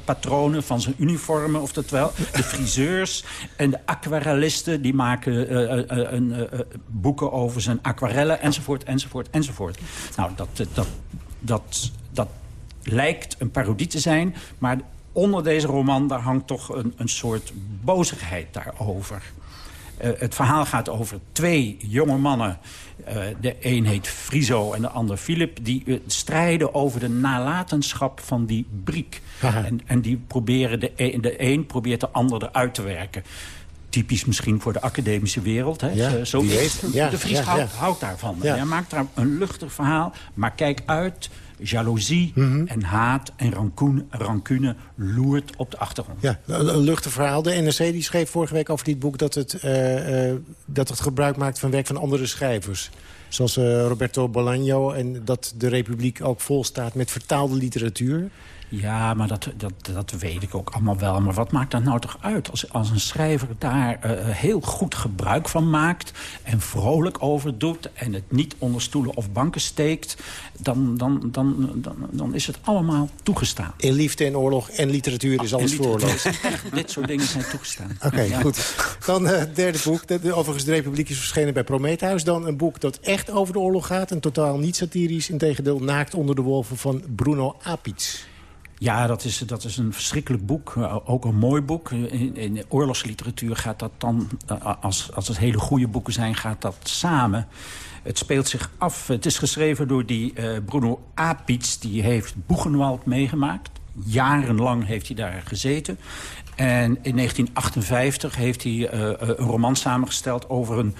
patronen van zijn uniformen. Oftewel de friseurs en de aquarellisten. Die maken uh, uh, boeken over zijn aquarellen enzovoort, enzovoort, enzovoort. Nou, dat, dat, dat, dat lijkt een parodie te zijn. Maar onder deze roman daar hangt toch een, een soort bozigheid daarover. Uh, het verhaal gaat over twee jonge mannen. Uh, de een heet Friso en de ander Philip. Die uh, strijden over de nalatenschap van die briek. En, en, die proberen de een, de een probeert de ander eruit te werken. Typisch misschien voor de academische wereld. Hè? Ja, Zo de Vries ja, houdt, houdt, daarvan. Hij maakt daar een luchtig verhaal. Maar kijk uit jaloezie en haat en rancune, rancune loert op de achtergrond. Ja, een luchtig verhaal. De NRC die schreef vorige week over dit boek... dat het, eh, eh, dat het gebruik maakt van werk van andere schrijvers. Zoals eh, Roberto Bolaño. En dat de Republiek ook vol staat met vertaalde literatuur. Ja, maar dat, dat, dat weet ik ook allemaal wel. Maar wat maakt dat nou toch uit? Als, als een schrijver daar uh, heel goed gebruik van maakt... en vrolijk over doet en het niet onder stoelen of banken steekt... dan, dan, dan, dan, dan is het allemaal toegestaan. In liefde en oorlog en literatuur is alles veroorloofd. Dit soort dingen zijn toegestaan. Oké, ja. goed. Dan het uh, derde boek. Overigens, de Republiek is verschenen bij Prometheus. Dan een boek dat echt over de oorlog gaat. En totaal niet satirisch. Integendeel, naakt onder de wolven van Bruno Apitz. Ja, dat is, dat is een verschrikkelijk boek. Uh, ook een mooi boek. In, in oorlogsliteratuur gaat dat dan, uh, als, als het hele goede boeken zijn, gaat dat samen. Het speelt zich af. Het is geschreven door die uh, Bruno Apitz. Die heeft Boegenwald meegemaakt. Jarenlang heeft hij daar gezeten. En in 1958 heeft hij een roman samengesteld over een,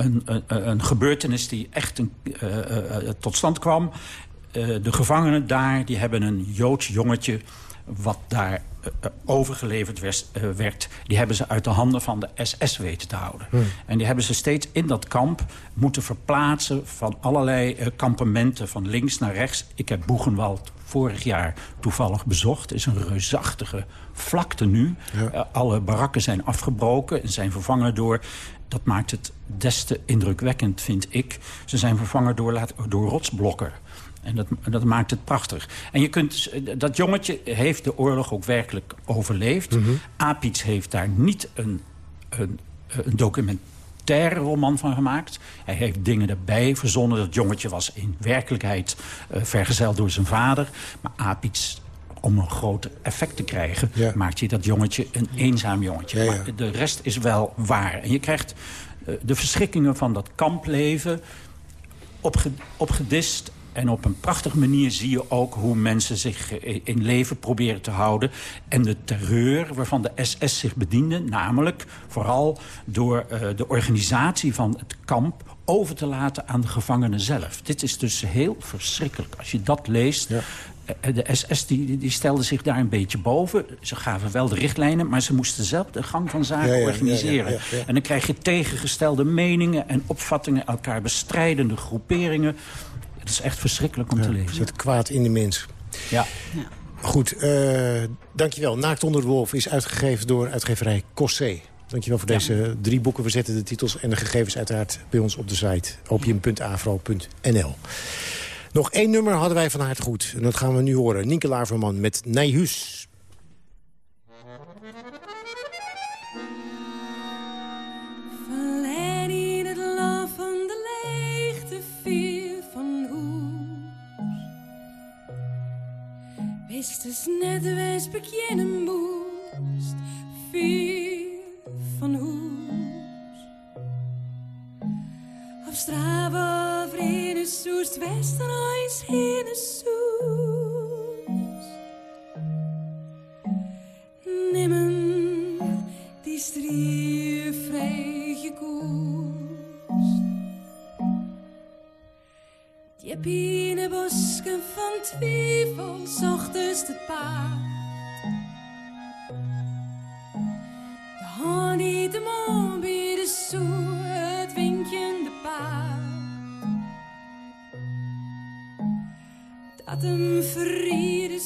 een, een, een gebeurtenis die echt een, tot stand kwam. De gevangenen daar die hebben een Joods jongetje... wat daar overgeleverd werd, werd... die hebben ze uit de handen van de SS weten te houden. Hmm. En die hebben ze steeds in dat kamp moeten verplaatsen... van allerlei kampementen van links naar rechts. Ik heb Boegenwald vorig jaar toevallig bezocht. Het is een reusachtige vlakte nu. Ja. alle barakken zijn afgebroken en zijn vervangen door dat maakt het des te indrukwekkend, vind ik. Ze zijn vervangen door, door rotsblokken. En dat, dat maakt het prachtig. En je kunt, dat jongetje heeft de oorlog ook werkelijk overleefd. Mm -hmm. Heeft daar niet een, een, een documentaire roman van gemaakt. Hij heeft dingen erbij verzonnen. Dat jongetje was in werkelijkheid uh, vergezeld door zijn vader. Maar Apitz om een groot effect te krijgen... Ja. maakt je dat jongetje een eenzaam jongetje. Ja, ja. Maar de rest is wel waar. En je krijgt uh, de verschrikkingen van dat kampleven... Opge opgedist en op een prachtige manier zie je ook hoe mensen zich in leven proberen te houden. En de terreur waarvan de SS zich bediende. Namelijk vooral door uh, de organisatie van het kamp over te laten aan de gevangenen zelf. Dit is dus heel verschrikkelijk. Als je dat leest... Ja. De SS die, die stelde zich daar een beetje boven. Ze gaven wel de richtlijnen, maar ze moesten zelf de gang van zaken ja, ja, organiseren. En dan krijg je tegengestelde meningen en opvattingen... elkaar bestrijdende groeperingen... Het is echt verschrikkelijk om ja, te lezen. Het kwaad in de mens. Ja. ja. Goed, uh, dankjewel. Naakt onder de wolf is uitgegeven door uitgeverij Cossé. Dankjewel voor ja. deze drie boeken. We zetten de titels en de gegevens uiteraard bij ons op de site. opium.afro.nl Nog één nummer hadden wij van harte goed. En dat gaan we nu horen. Nienke Laverman met Nijhuus. Ist es net wees beginnen moest, viel van hoes. Strava vrede soest, Westerhuis heen soes. Nimmen die strie vrije koest. Die pienebosken van twijfel zochtest het paard. De die de bieden zo het winkende paard. Dat hem verrieden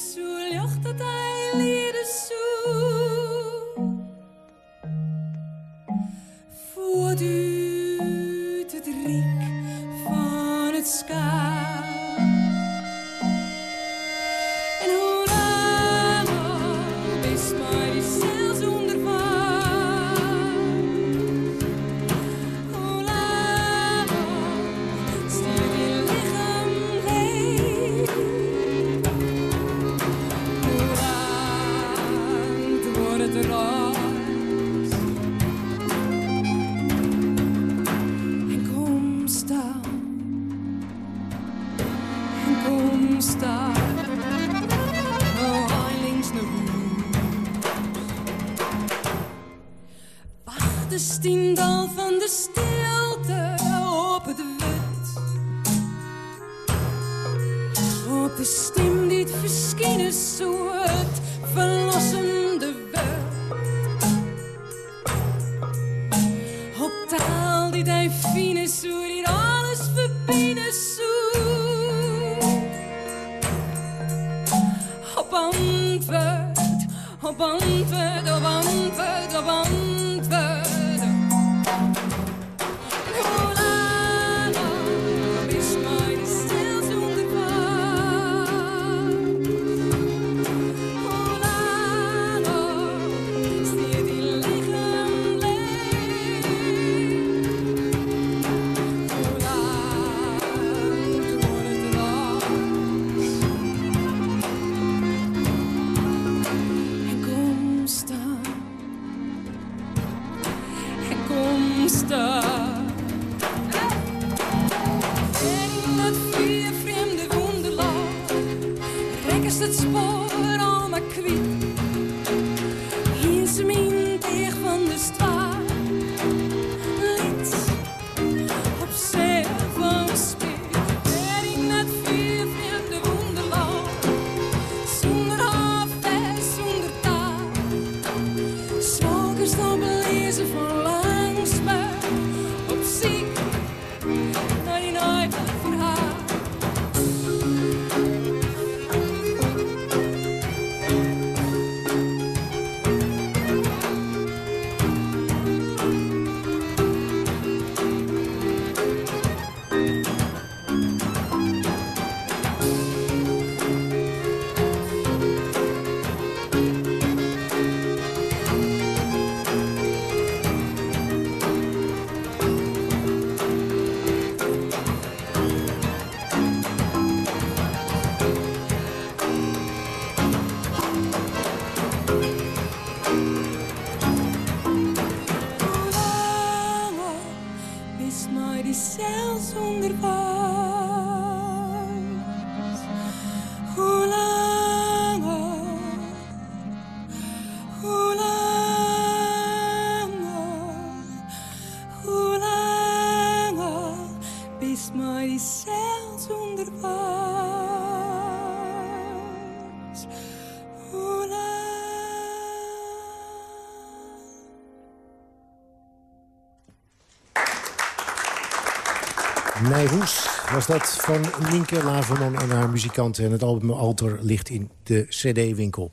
Nijhoes was dat van Nienke Laverman en haar muzikanten. En het album Alter ligt in de cd-winkel.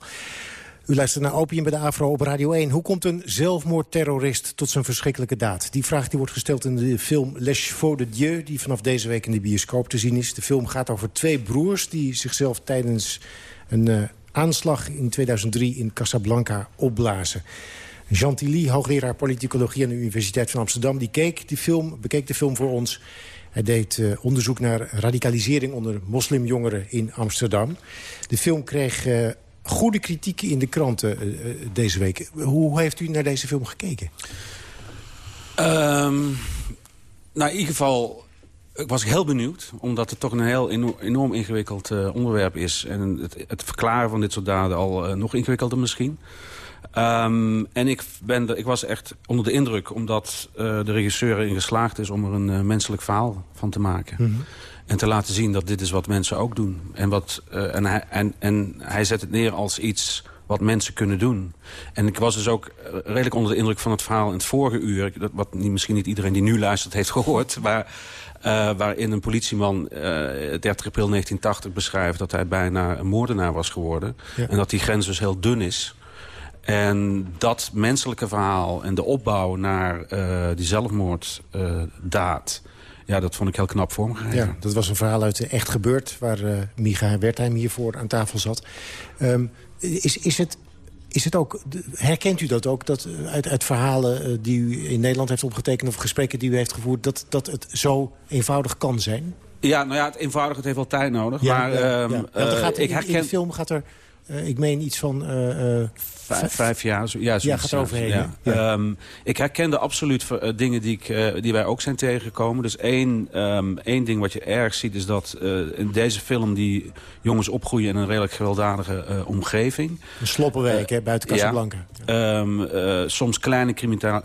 U luistert naar Opium bij de Afro op Radio 1. Hoe komt een zelfmoordterrorist tot zijn verschrikkelijke daad? Die vraag die wordt gesteld in de film Les Chevaux de Dieu... die vanaf deze week in de bioscoop te zien is. De film gaat over twee broers die zichzelf tijdens een eh, aanslag in 2003 in Casablanca opblazen. Jean Tilly, hoogleraar politicologie aan de Universiteit van Amsterdam... die keek die film, bekeek de film voor ons. Hij deed eh, onderzoek naar radicalisering onder moslimjongeren in Amsterdam. De film kreeg eh, goede kritiek in de kranten eh, deze week. Hoe heeft u naar deze film gekeken? Ehm, nou, in ieder geval ik was heel benieuwd. Omdat het toch een heel eno- enorm ingewikkeld onderwerp is. En het, het verklaren van dit soort daden al nog ingewikkelder misschien. Ehm, en ik, ben ik was echt onder de indruk. Omdat eh, de regisseur erin geslaagd is om er een eh, menselijk verhaal van te maken. Mhm. En te laten zien dat dit is wat mensen ook doen. En, wat, eh, en, hij, en, en hij zet het neer als iets wat mensen kunnen doen. En ik was dus ook redelijk onder de indruk van het verhaal in het vorige uur. Dat, wat niet, misschien niet iedereen die nu luistert heeft gehoord. Maar eh, waarin een politieman eh 30 april 1980 beschrijft... dat hij bijna een moordenaar was geworden. Ja. En dat die grens dus heel dun is. En dat menselijke verhaal en de opbouw naar eh, die zelfmoorddaad... ja, dat vond ik heel knap vormgegeven. Ja, dat was een verhaal uit Echt Gebeurd... waar eh Micha Wertheim hiervoor aan tafel zat. Ehm, is, is, het, is het ook... Herkent u dat ook, dat eh, uit, uit verhalen die u in Nederland heeft opgetekend... of gesprekken die u heeft gevoerd... dat, dat het zo eenvoudig kan zijn? Ja, nou ja, het eenvoudig, het heeft wel tijd nodig. Ja, maar ja, ehm, ja. Want er gaat in, ik in de film gaat er... eh, ik meen iets van... eh, eh, Vijf, vijf jaar, zo, ja, zoiets, gaat er overheen, Ja. Ja. Ehm, ik herkende absoluut dingen die, ik, die wij ook zijn tegengekomen. Dus één, ehm, één ding wat je erg ziet is dat in deze film... die jongens opgroeien in een redelijk gewelddadige omgeving. Een sloppenwijk, hè, buiten Casablanca. Ja. Ehm, eh, soms kleine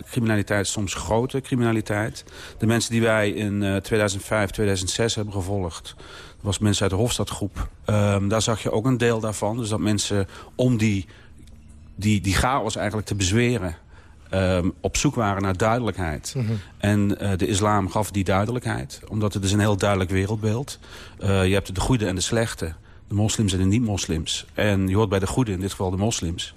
criminaliteit, soms grote criminaliteit. De mensen die wij in eh, 2005, 2006 hebben gevolgd... was mensen uit de Hofstadgroep. Ehm, daar zag je ook een deel daarvan. Dus dat mensen om die, die, die chaos eigenlijk te bezweren... ehm, op zoek waren naar duidelijkheid. Mhm. En eh, de islam gaf die duidelijkheid. Omdat het is een heel duidelijk wereldbeeld. Uh, je hebt de goede en de slechte. De moslims en de niet-moslims. En je hoort bij de goede, in dit geval de moslims.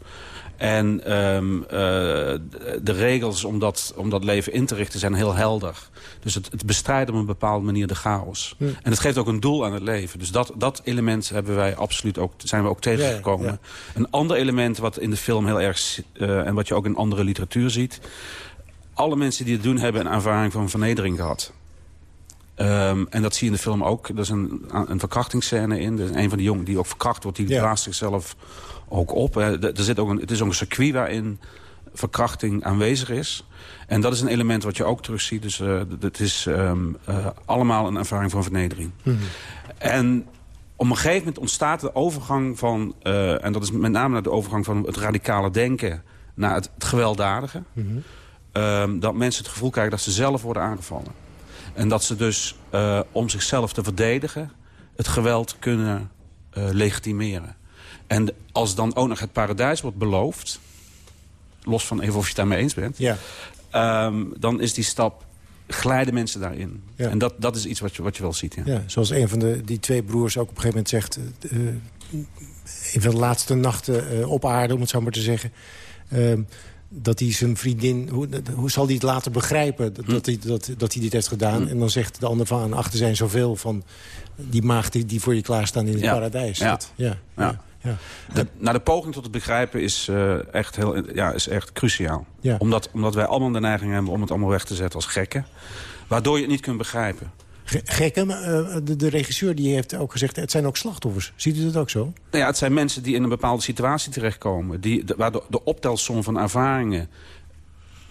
En um, uh, de regels om dat, om dat leven in te richten zijn heel helder. Dus het, het bestrijdt op een bepaalde manier de chaos. Hm. En het geeft ook een doel aan het leven. Dus dat, dat element hebben wij absoluut ook, zijn we ook tegengekomen. Ja, ja. Een ander element wat in de film heel erg... Uh, en wat je ook in andere literatuur ziet... alle mensen die het doen hebben een ervaring van vernedering gehad. Um, en dat zie je in de film ook. Er is een, een verkrachtingsscène in. Een van die jongen die ook verkracht wordt. Die Ja. blaast zichzelf ook op. hè. Er zit ook een, het is ook een circuit waarin verkrachting aanwezig is. En dat is een element wat je ook terugziet. Dus uh, het is um, uh, allemaal een ervaring van vernedering. Mhm. En op een gegeven moment ontstaat de overgang van... Uh, en dat is met name de overgang van het radicale denken... naar het, het gewelddadige. Mhm. Um, dat mensen het gevoel krijgen dat ze zelf worden aangevallen. En dat ze dus om zichzelf te verdedigen... het geweld kunnen legitimeren. En als dan ook nog het paradijs wordt beloofd... los van even of je het daarmee eens bent... Ja. Um, dan is die stap glijden mensen daarin. Ja. En dat, dat is iets wat je, wat je wel ziet. Ja. Ja, zoals een van de, die twee broers ook op een gegeven moment zegt... Uh, een van de laatste nachten uh, op aarde, om het zo maar te zeggen... Uh, dat hij zijn vriendin... Hoe, hoe zal hij het later begrijpen dat, hm. dat, hij, dat, dat hij dit heeft gedaan? Hm. En dan zegt de ander van... achter zijn zoveel van die maagd die, die voor je klaarstaan in het ja. paradijs. Dat, ja. ja. Ja. De, nou, de poging tot het begrijpen is, uh, echt, heel, ja, is echt cruciaal. Ja. Omdat, omdat wij allemaal de neiging hebben om het allemaal weg te zetten als gekken. Waardoor je het niet kunt begrijpen. Gekken, maar uh, de, de, regisseur die heeft ook gezegd... het zijn ook slachtoffers. Ziet u dat ook zo? Nou ja, het zijn mensen die in een bepaalde situatie terechtkomen. Die, de, waar de, de optelsom van ervaringen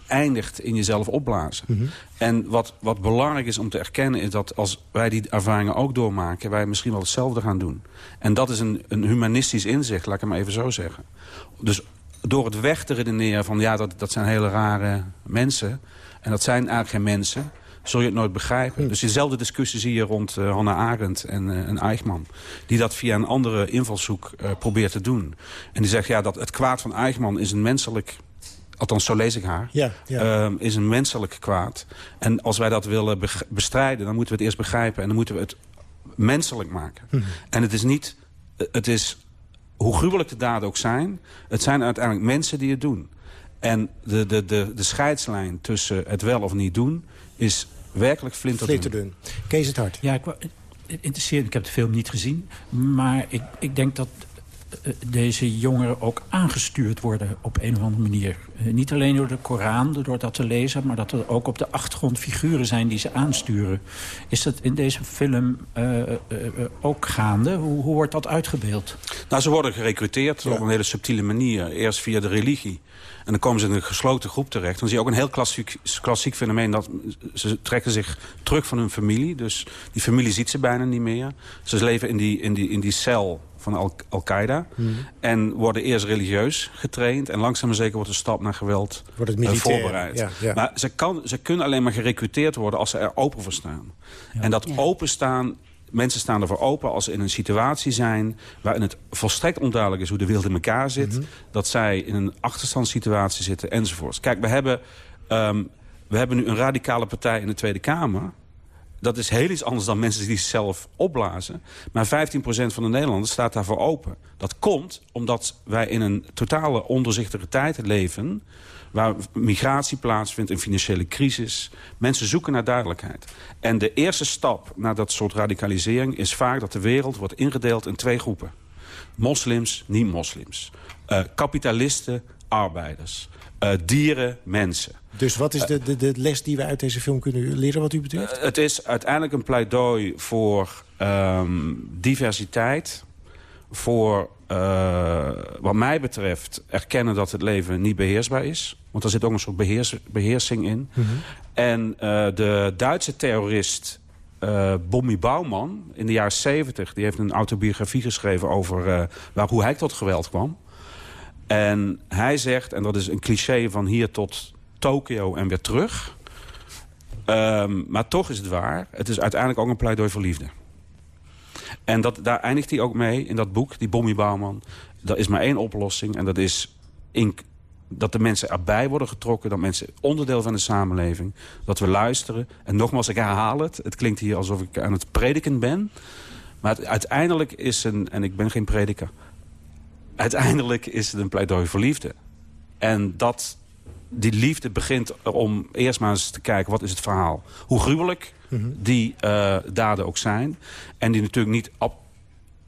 eindigt in jezelf opblazen. Mhm. Mm -hmm. En wat, wat belangrijk is om te erkennen... is dat als wij die ervaringen ook doormaken... wij misschien wel hetzelfde gaan doen. En dat is een, een humanistisch inzicht, laat ik het maar even zo zeggen. Dus door het weg te redeneren van... ja, dat, dat zijn hele rare mensen... en dat zijn eigenlijk geen mensen zul je het nooit begrijpen. Dus dezelfde discussie zie je rond uh, Hannah Arendt en, uh, en Eichmann. Die dat via een andere invalshoek uh, probeert te doen. En die zegt, ja, dat het kwaad van Eichmann is een menselijk... Althans, zo lees ik haar. Ja, ja. Uh, is een menselijk kwaad. En als wij dat willen bestrijden, dan moeten we het eerst begrijpen. En dan moeten we het menselijk maken. Hm. En het is niet... Het is, hoe gruwelijk de daden ook zijn... het zijn uiteindelijk mensen die het doen. En de, de, de, de scheidslijn tussen het wel of niet doen... is werkelijk flinterdun. Flinterdun. Kees het hart. Ja, ik, interesseert Ik heb de film niet gezien. Maar ik, ik denk dat deze jongeren ook aangestuurd worden op een of andere manier. Uh, niet alleen door de Koran, door dat te lezen... maar dat er ook op de achtergrond figuren zijn die ze aansturen. Is dat in deze film uh, ook gaande? Hoe, hoe wordt dat uitgebeeld? Nou, ze worden gerecruiteerd ja. op een hele subtiele manier. Eerst via de religie. En dan komen ze in een gesloten groep terecht. Dan zie je ook een heel klassiek, klassiek fenomeen. Dat ze trekken zich terug van hun familie. Dus die familie ziet ze bijna niet meer. Ze leven in die, in die, in die cel van Al-Qaeda. Al Hmm. mm. En worden eerst religieus getraind. En langzaam maar zeker wordt de stap naar geweld wordt het militair, uh, voorbereid. Ja, ja. Maar ze, kan, ze kunnen alleen maar gerecruiteerd worden als ze er open voor staan. Ja. En dat ja. openstaan Mensen staan ervoor open als ze in een situatie zijn... waarin het volstrekt onduidelijk is hoe de wereld in elkaar zit. Mhm. Mm -hmm. Dat zij in een achterstandssituatie zitten enzovoorts. Kijk, we hebben, um, we hebben nu een radicale partij in de Tweede Kamer. Dat is heel iets anders dan mensen die zichzelf opblazen. Maar 15% van de Nederlanders staat daarvoor open. Dat komt omdat wij in een totale ondoorzichtige tijd leven... waar migratie plaatsvindt, een financiële crisis. Mensen zoeken naar duidelijkheid. En de eerste stap naar dat soort radicalisering is vaak dat de wereld wordt ingedeeld in twee groepen. Moslims, niet-moslims. Uh, kapitalisten, arbeiders. Uh, dieren, mensen. Dus wat is de, de, de, les die we uit deze film kunnen leren wat u betreft? Uh, het is uiteindelijk een pleidooi voor um, diversiteit. Voor, uh, wat mij betreft, erkennen dat het leven niet beheersbaar is. Want er zit ook een soort beheers, beheersing in. Mm -hmm. En de Duitse terrorist uh, Bommy Bouwman in de jaren 70... die heeft een autobiografie geschreven over uh, waar, hoe hij tot geweld kwam. En hij zegt, en dat is een cliché van hier tot Tokio en weer terug... Um, maar toch is het waar. Het is uiteindelijk ook een pleidooi voor liefde. En dat, daar eindigt hij ook mee in dat boek, die Bommy Bouwman. Er is maar één oplossing en dat is in, Dat de mensen erbij worden getrokken. Dat mensen onderdeel van de samenleving. Dat we luisteren. En nogmaals, ik herhaal het. Het klinkt hier alsof ik aan het prediken ben. Maar het, uiteindelijk is een... En ik ben geen prediker. Uiteindelijk is het een pleidooi voor liefde. En dat, die liefde begint om eerst maar eens te kijken... wat is het verhaal? Hoe gruwelijk die uh, daden ook zijn. En die natuurlijk niet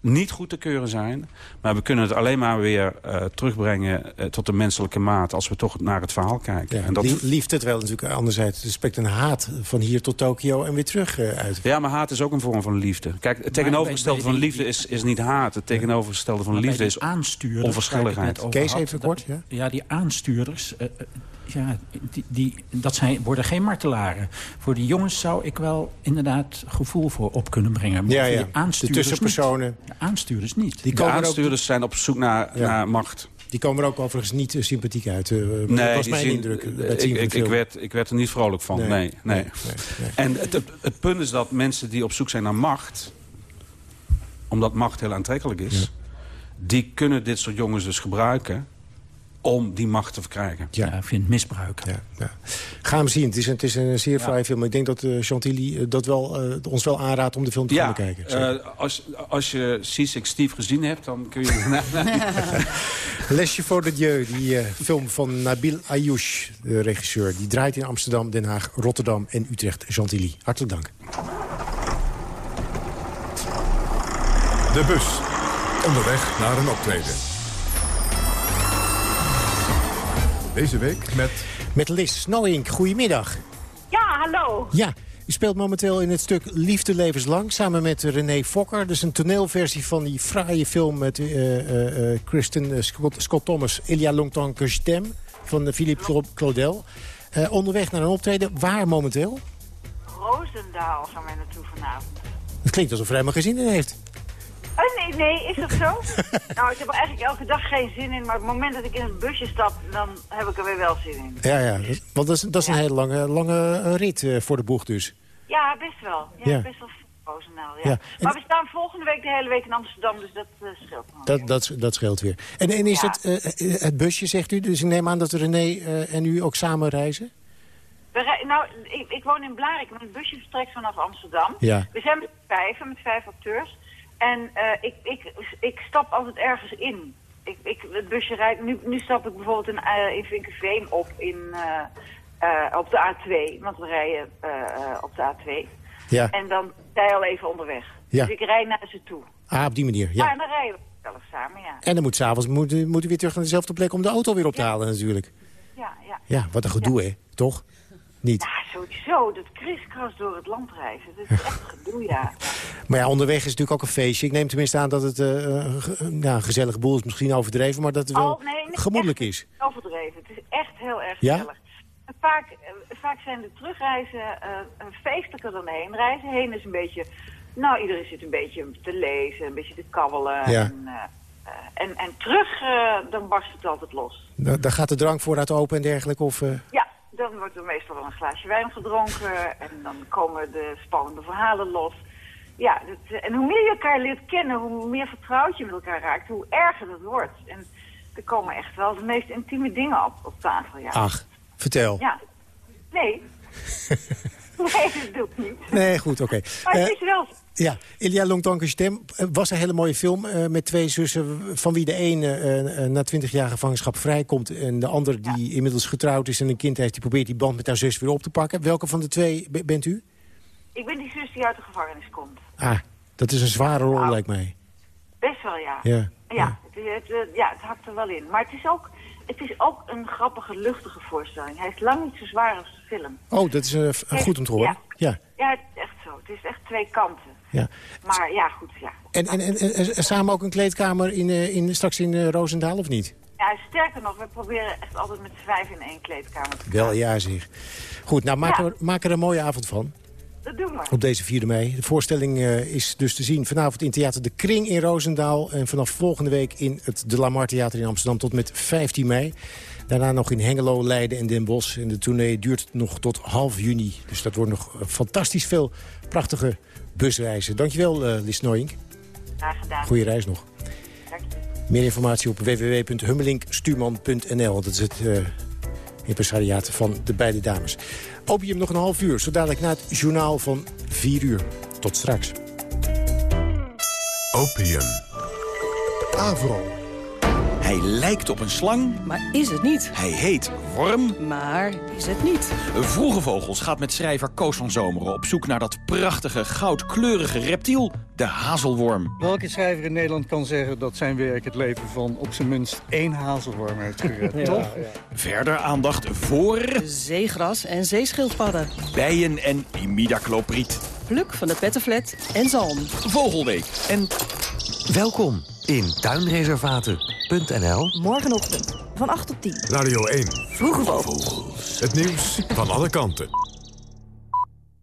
niet goed te keuren zijn. Maar we kunnen het alleen maar weer uh, terugbrengen uh, tot de menselijke maat... als we toch naar het verhaal kijken. Ja, en dat... Liefde het wel natuurlijk anderzijds. Het spreekt een haat van hier tot Tokio en weer terug uh, uit. Ja, maar haat is ook een vorm van liefde. Kijk, het tegenovergestelde van liefde is, is niet haat. Het tegenovergestelde van liefde is onverschilligheid. Kees, even kort. Ja, ja die aanstuurders ja, die, die, dat zijn, worden geen martelaren. Voor die jongens zou ik wel inderdaad gevoel voor op kunnen brengen. Maar ja, ja. de tussenpersonen. Niet. De aanstuurders niet. Die de aanstuurders zijn op zoek naar, naar macht. Die komen er ook overigens niet uh, sympathiek uit. Uh, nee, dat was mijn zien, indruk. Uh, ik, ik, ik, werd, ik werd er niet vrolijk van. Nee, nee. nee. nee en het, het, punt is dat mensen die op zoek zijn naar macht... omdat macht heel aantrekkelijk is... die kunnen dit soort jongens dus gebruiken om die macht te verkrijgen. Ja, ik vind misbruik. Ja, ja. Gaan we zien. Het is een, het is een zeer vrije film. Ik denk dat uh, Chantilly uh, dat wel, uh, ons wel aanraadt om de film te gaan kijken. als, als je Seasick Steve gezien hebt, dan kun je... Lesje voor de Dieu, die film van Nabil Ayouch, de regisseur. Die draait in Amsterdam, Den Haag, Rotterdam en Utrecht. Chantilly, hartelijk dank. De bus. Onderweg naar een optreden. Deze week met... Met Liz Snowink. Goedemiddag. Ja, hallo. Ja, u speelt momenteel in het stuk Liefde Levenslang... samen met René Fokker. Dus een toneelversie van die fraaie film met uh, uh, Kristen Scott, Scott, Thomas... Elia Longtemps que je van Philippe Claudel. onderweg naar een optreden. Waar momenteel? Roosendaal gaan wij naartoe vanavond. Het klinkt alsof hij helemaal geen zin in heeft. Oh, nee, nee, is dat zo? nou, ik heb er eigenlijk elke dag geen zin in. Maar op het moment dat ik in een busje stap, dan heb ik er weer wel zin in. Ja, ja. Want dat is, dat is een hele lange, lange eh, rit uh, voor de boeg dus. Ja, best wel. Ja, best wel Roosendaal, ja. ja. Maar we staan volgende week de hele week in Amsterdam, dus dat uh, scheelt. Dat, dat, dat scheelt weer. En, en is het het busje, zegt u? Dus ik neem aan dat René en u ook samen reizen? We nou, ik, ik, woon in Blarik, maar het busje vertrekt vanaf Amsterdam. Ja. We zijn met vijf, met vijf acteurs. En uh, ik, ik, ik stap altijd ergens in. Ik, ik, het busje rijdt, nu, nu stap ik bijvoorbeeld in, uh, in Vinkenveen op, in, uh, op de A2. Want we rijden op de A2. Ja. En dan ben je al even onderweg. Ja. Dus ik rijd naar ze toe. Ah, op die manier, ja. Ja, en dan rijden we zelf samen, ja. En dan moet s'avonds moet, moet weer terug naar dezelfde plek om de auto weer op te halen natuurlijk. Ja, ja. Ja, wat een gedoe, hè? Toch? Niet? Ja, sowieso. Dat kriskras door het land reizen. Dat is echt gedoe, ja. Maar ja, onderweg is natuurlijk ook een feestje. Ik neem tenminste aan dat het uh, ja, een gezellige boel is. Misschien overdreven, maar dat het wel oh, nee, gemoedelijk is. overdreven. Het is echt heel erg ja? gezellig. vaak, uh, vaak zijn de terugreizen uh, feestelijker dan de heenreizen. Heen is een beetje... Nou, iedereen zit een beetje te lezen, een beetje te kabbelen. Ja. En, en, en, terug, dan barst het altijd los. Dan gaat de drank vooruit open en dergelijke? Of, Ja, dan wordt er meestal wel een glaasje wijn gedronken. En dan komen de spannende verhalen los. Ja, dat, en hoe meer je elkaar leert kennen, hoe meer vertrouwd je met elkaar raakt, hoe erger het wordt. En er komen echt wel de meest intieme dingen op, op tafel, ja. Ach, vertel. Ja. Nee. nee, dat doe ik niet. Nee, goed, oké. Maar het is wel ja, Elia Longtanke Stem was een hele mooie film uh, met twee zussen... van wie de ene uh, na twintig jaar gevangenschap vrijkomt... en de andere die inmiddels getrouwd is en een kind heeft... die probeert die band met haar zus weer op te pakken. Welke van de twee bent u? Ik ben die zus die uit de gevangenis komt. Ah, dat is een zware rol, nou, lijkt mij. Best wel, ja. Ja, ja. Het, het, ja, het hakt er wel in. Maar het is ook... Het is ook een grappige, luchtige voorstelling. Hij is lang niet zo zwaar als de film. Oh, dat is uh, goed om te horen. Ja, ja. ja het is echt zo. Het is echt twee kanten. Ja. Maar ja, goed, ja. En, en, en, en samen ook een kleedkamer in, in, straks in uh, Roosendaal, of niet? Ja, sterker nog, we proberen echt altijd met vijf in één kleedkamer te gaan. Wel, ja zeg. Goed, nou maak, er, maak er een mooie avond van. Dat doen we. Op deze 4 mei. De voorstelling uh, is dus te zien vanavond in Theater De Kring in Roosendaal. En vanaf volgende week in het De Lamar Theater in Amsterdam tot met 15 mei. Daarna nog in Hengelo, Leiden en Den Bosch. En de tournee duurt nog tot half juni. Dus dat wordt nog fantastisch veel prachtige busreizen. Dankjewel, uh, Lis Nooyink. Graag gedaan. Goeie reis nog. Dank je. Meer informatie op www.hummelinkstuurman.nl. Dat is het uh, impresariaat van de beide dames. Opium nog een half uur, zo dadelijk na het journaal van 4 uur. Tot straks. Opium. Avro. Hij lijkt op een slang. Maar is het niet. Hij heet Worm. Maar is het niet. Vroege Vogels gaat met schrijver Koos van Zomeren op zoek naar dat prachtige goudkleurige reptiel, de hazelworm. Welke schrijver in Nederland kan zeggen dat zijn werk het leven van op zijn minst één hazelworm heeft gered, ja, toch? Ja. Verder aandacht voor... Zeegras en zeeschildpadden. Bijen en imidaclopriet. Pluk van de pettenflat en zalm. Vogelweek en... Welkom in tuinreservaten.nl. Morgenochtend van 8 tot 10. Radio 1. Vroege vogels. Het nieuws van alle kanten.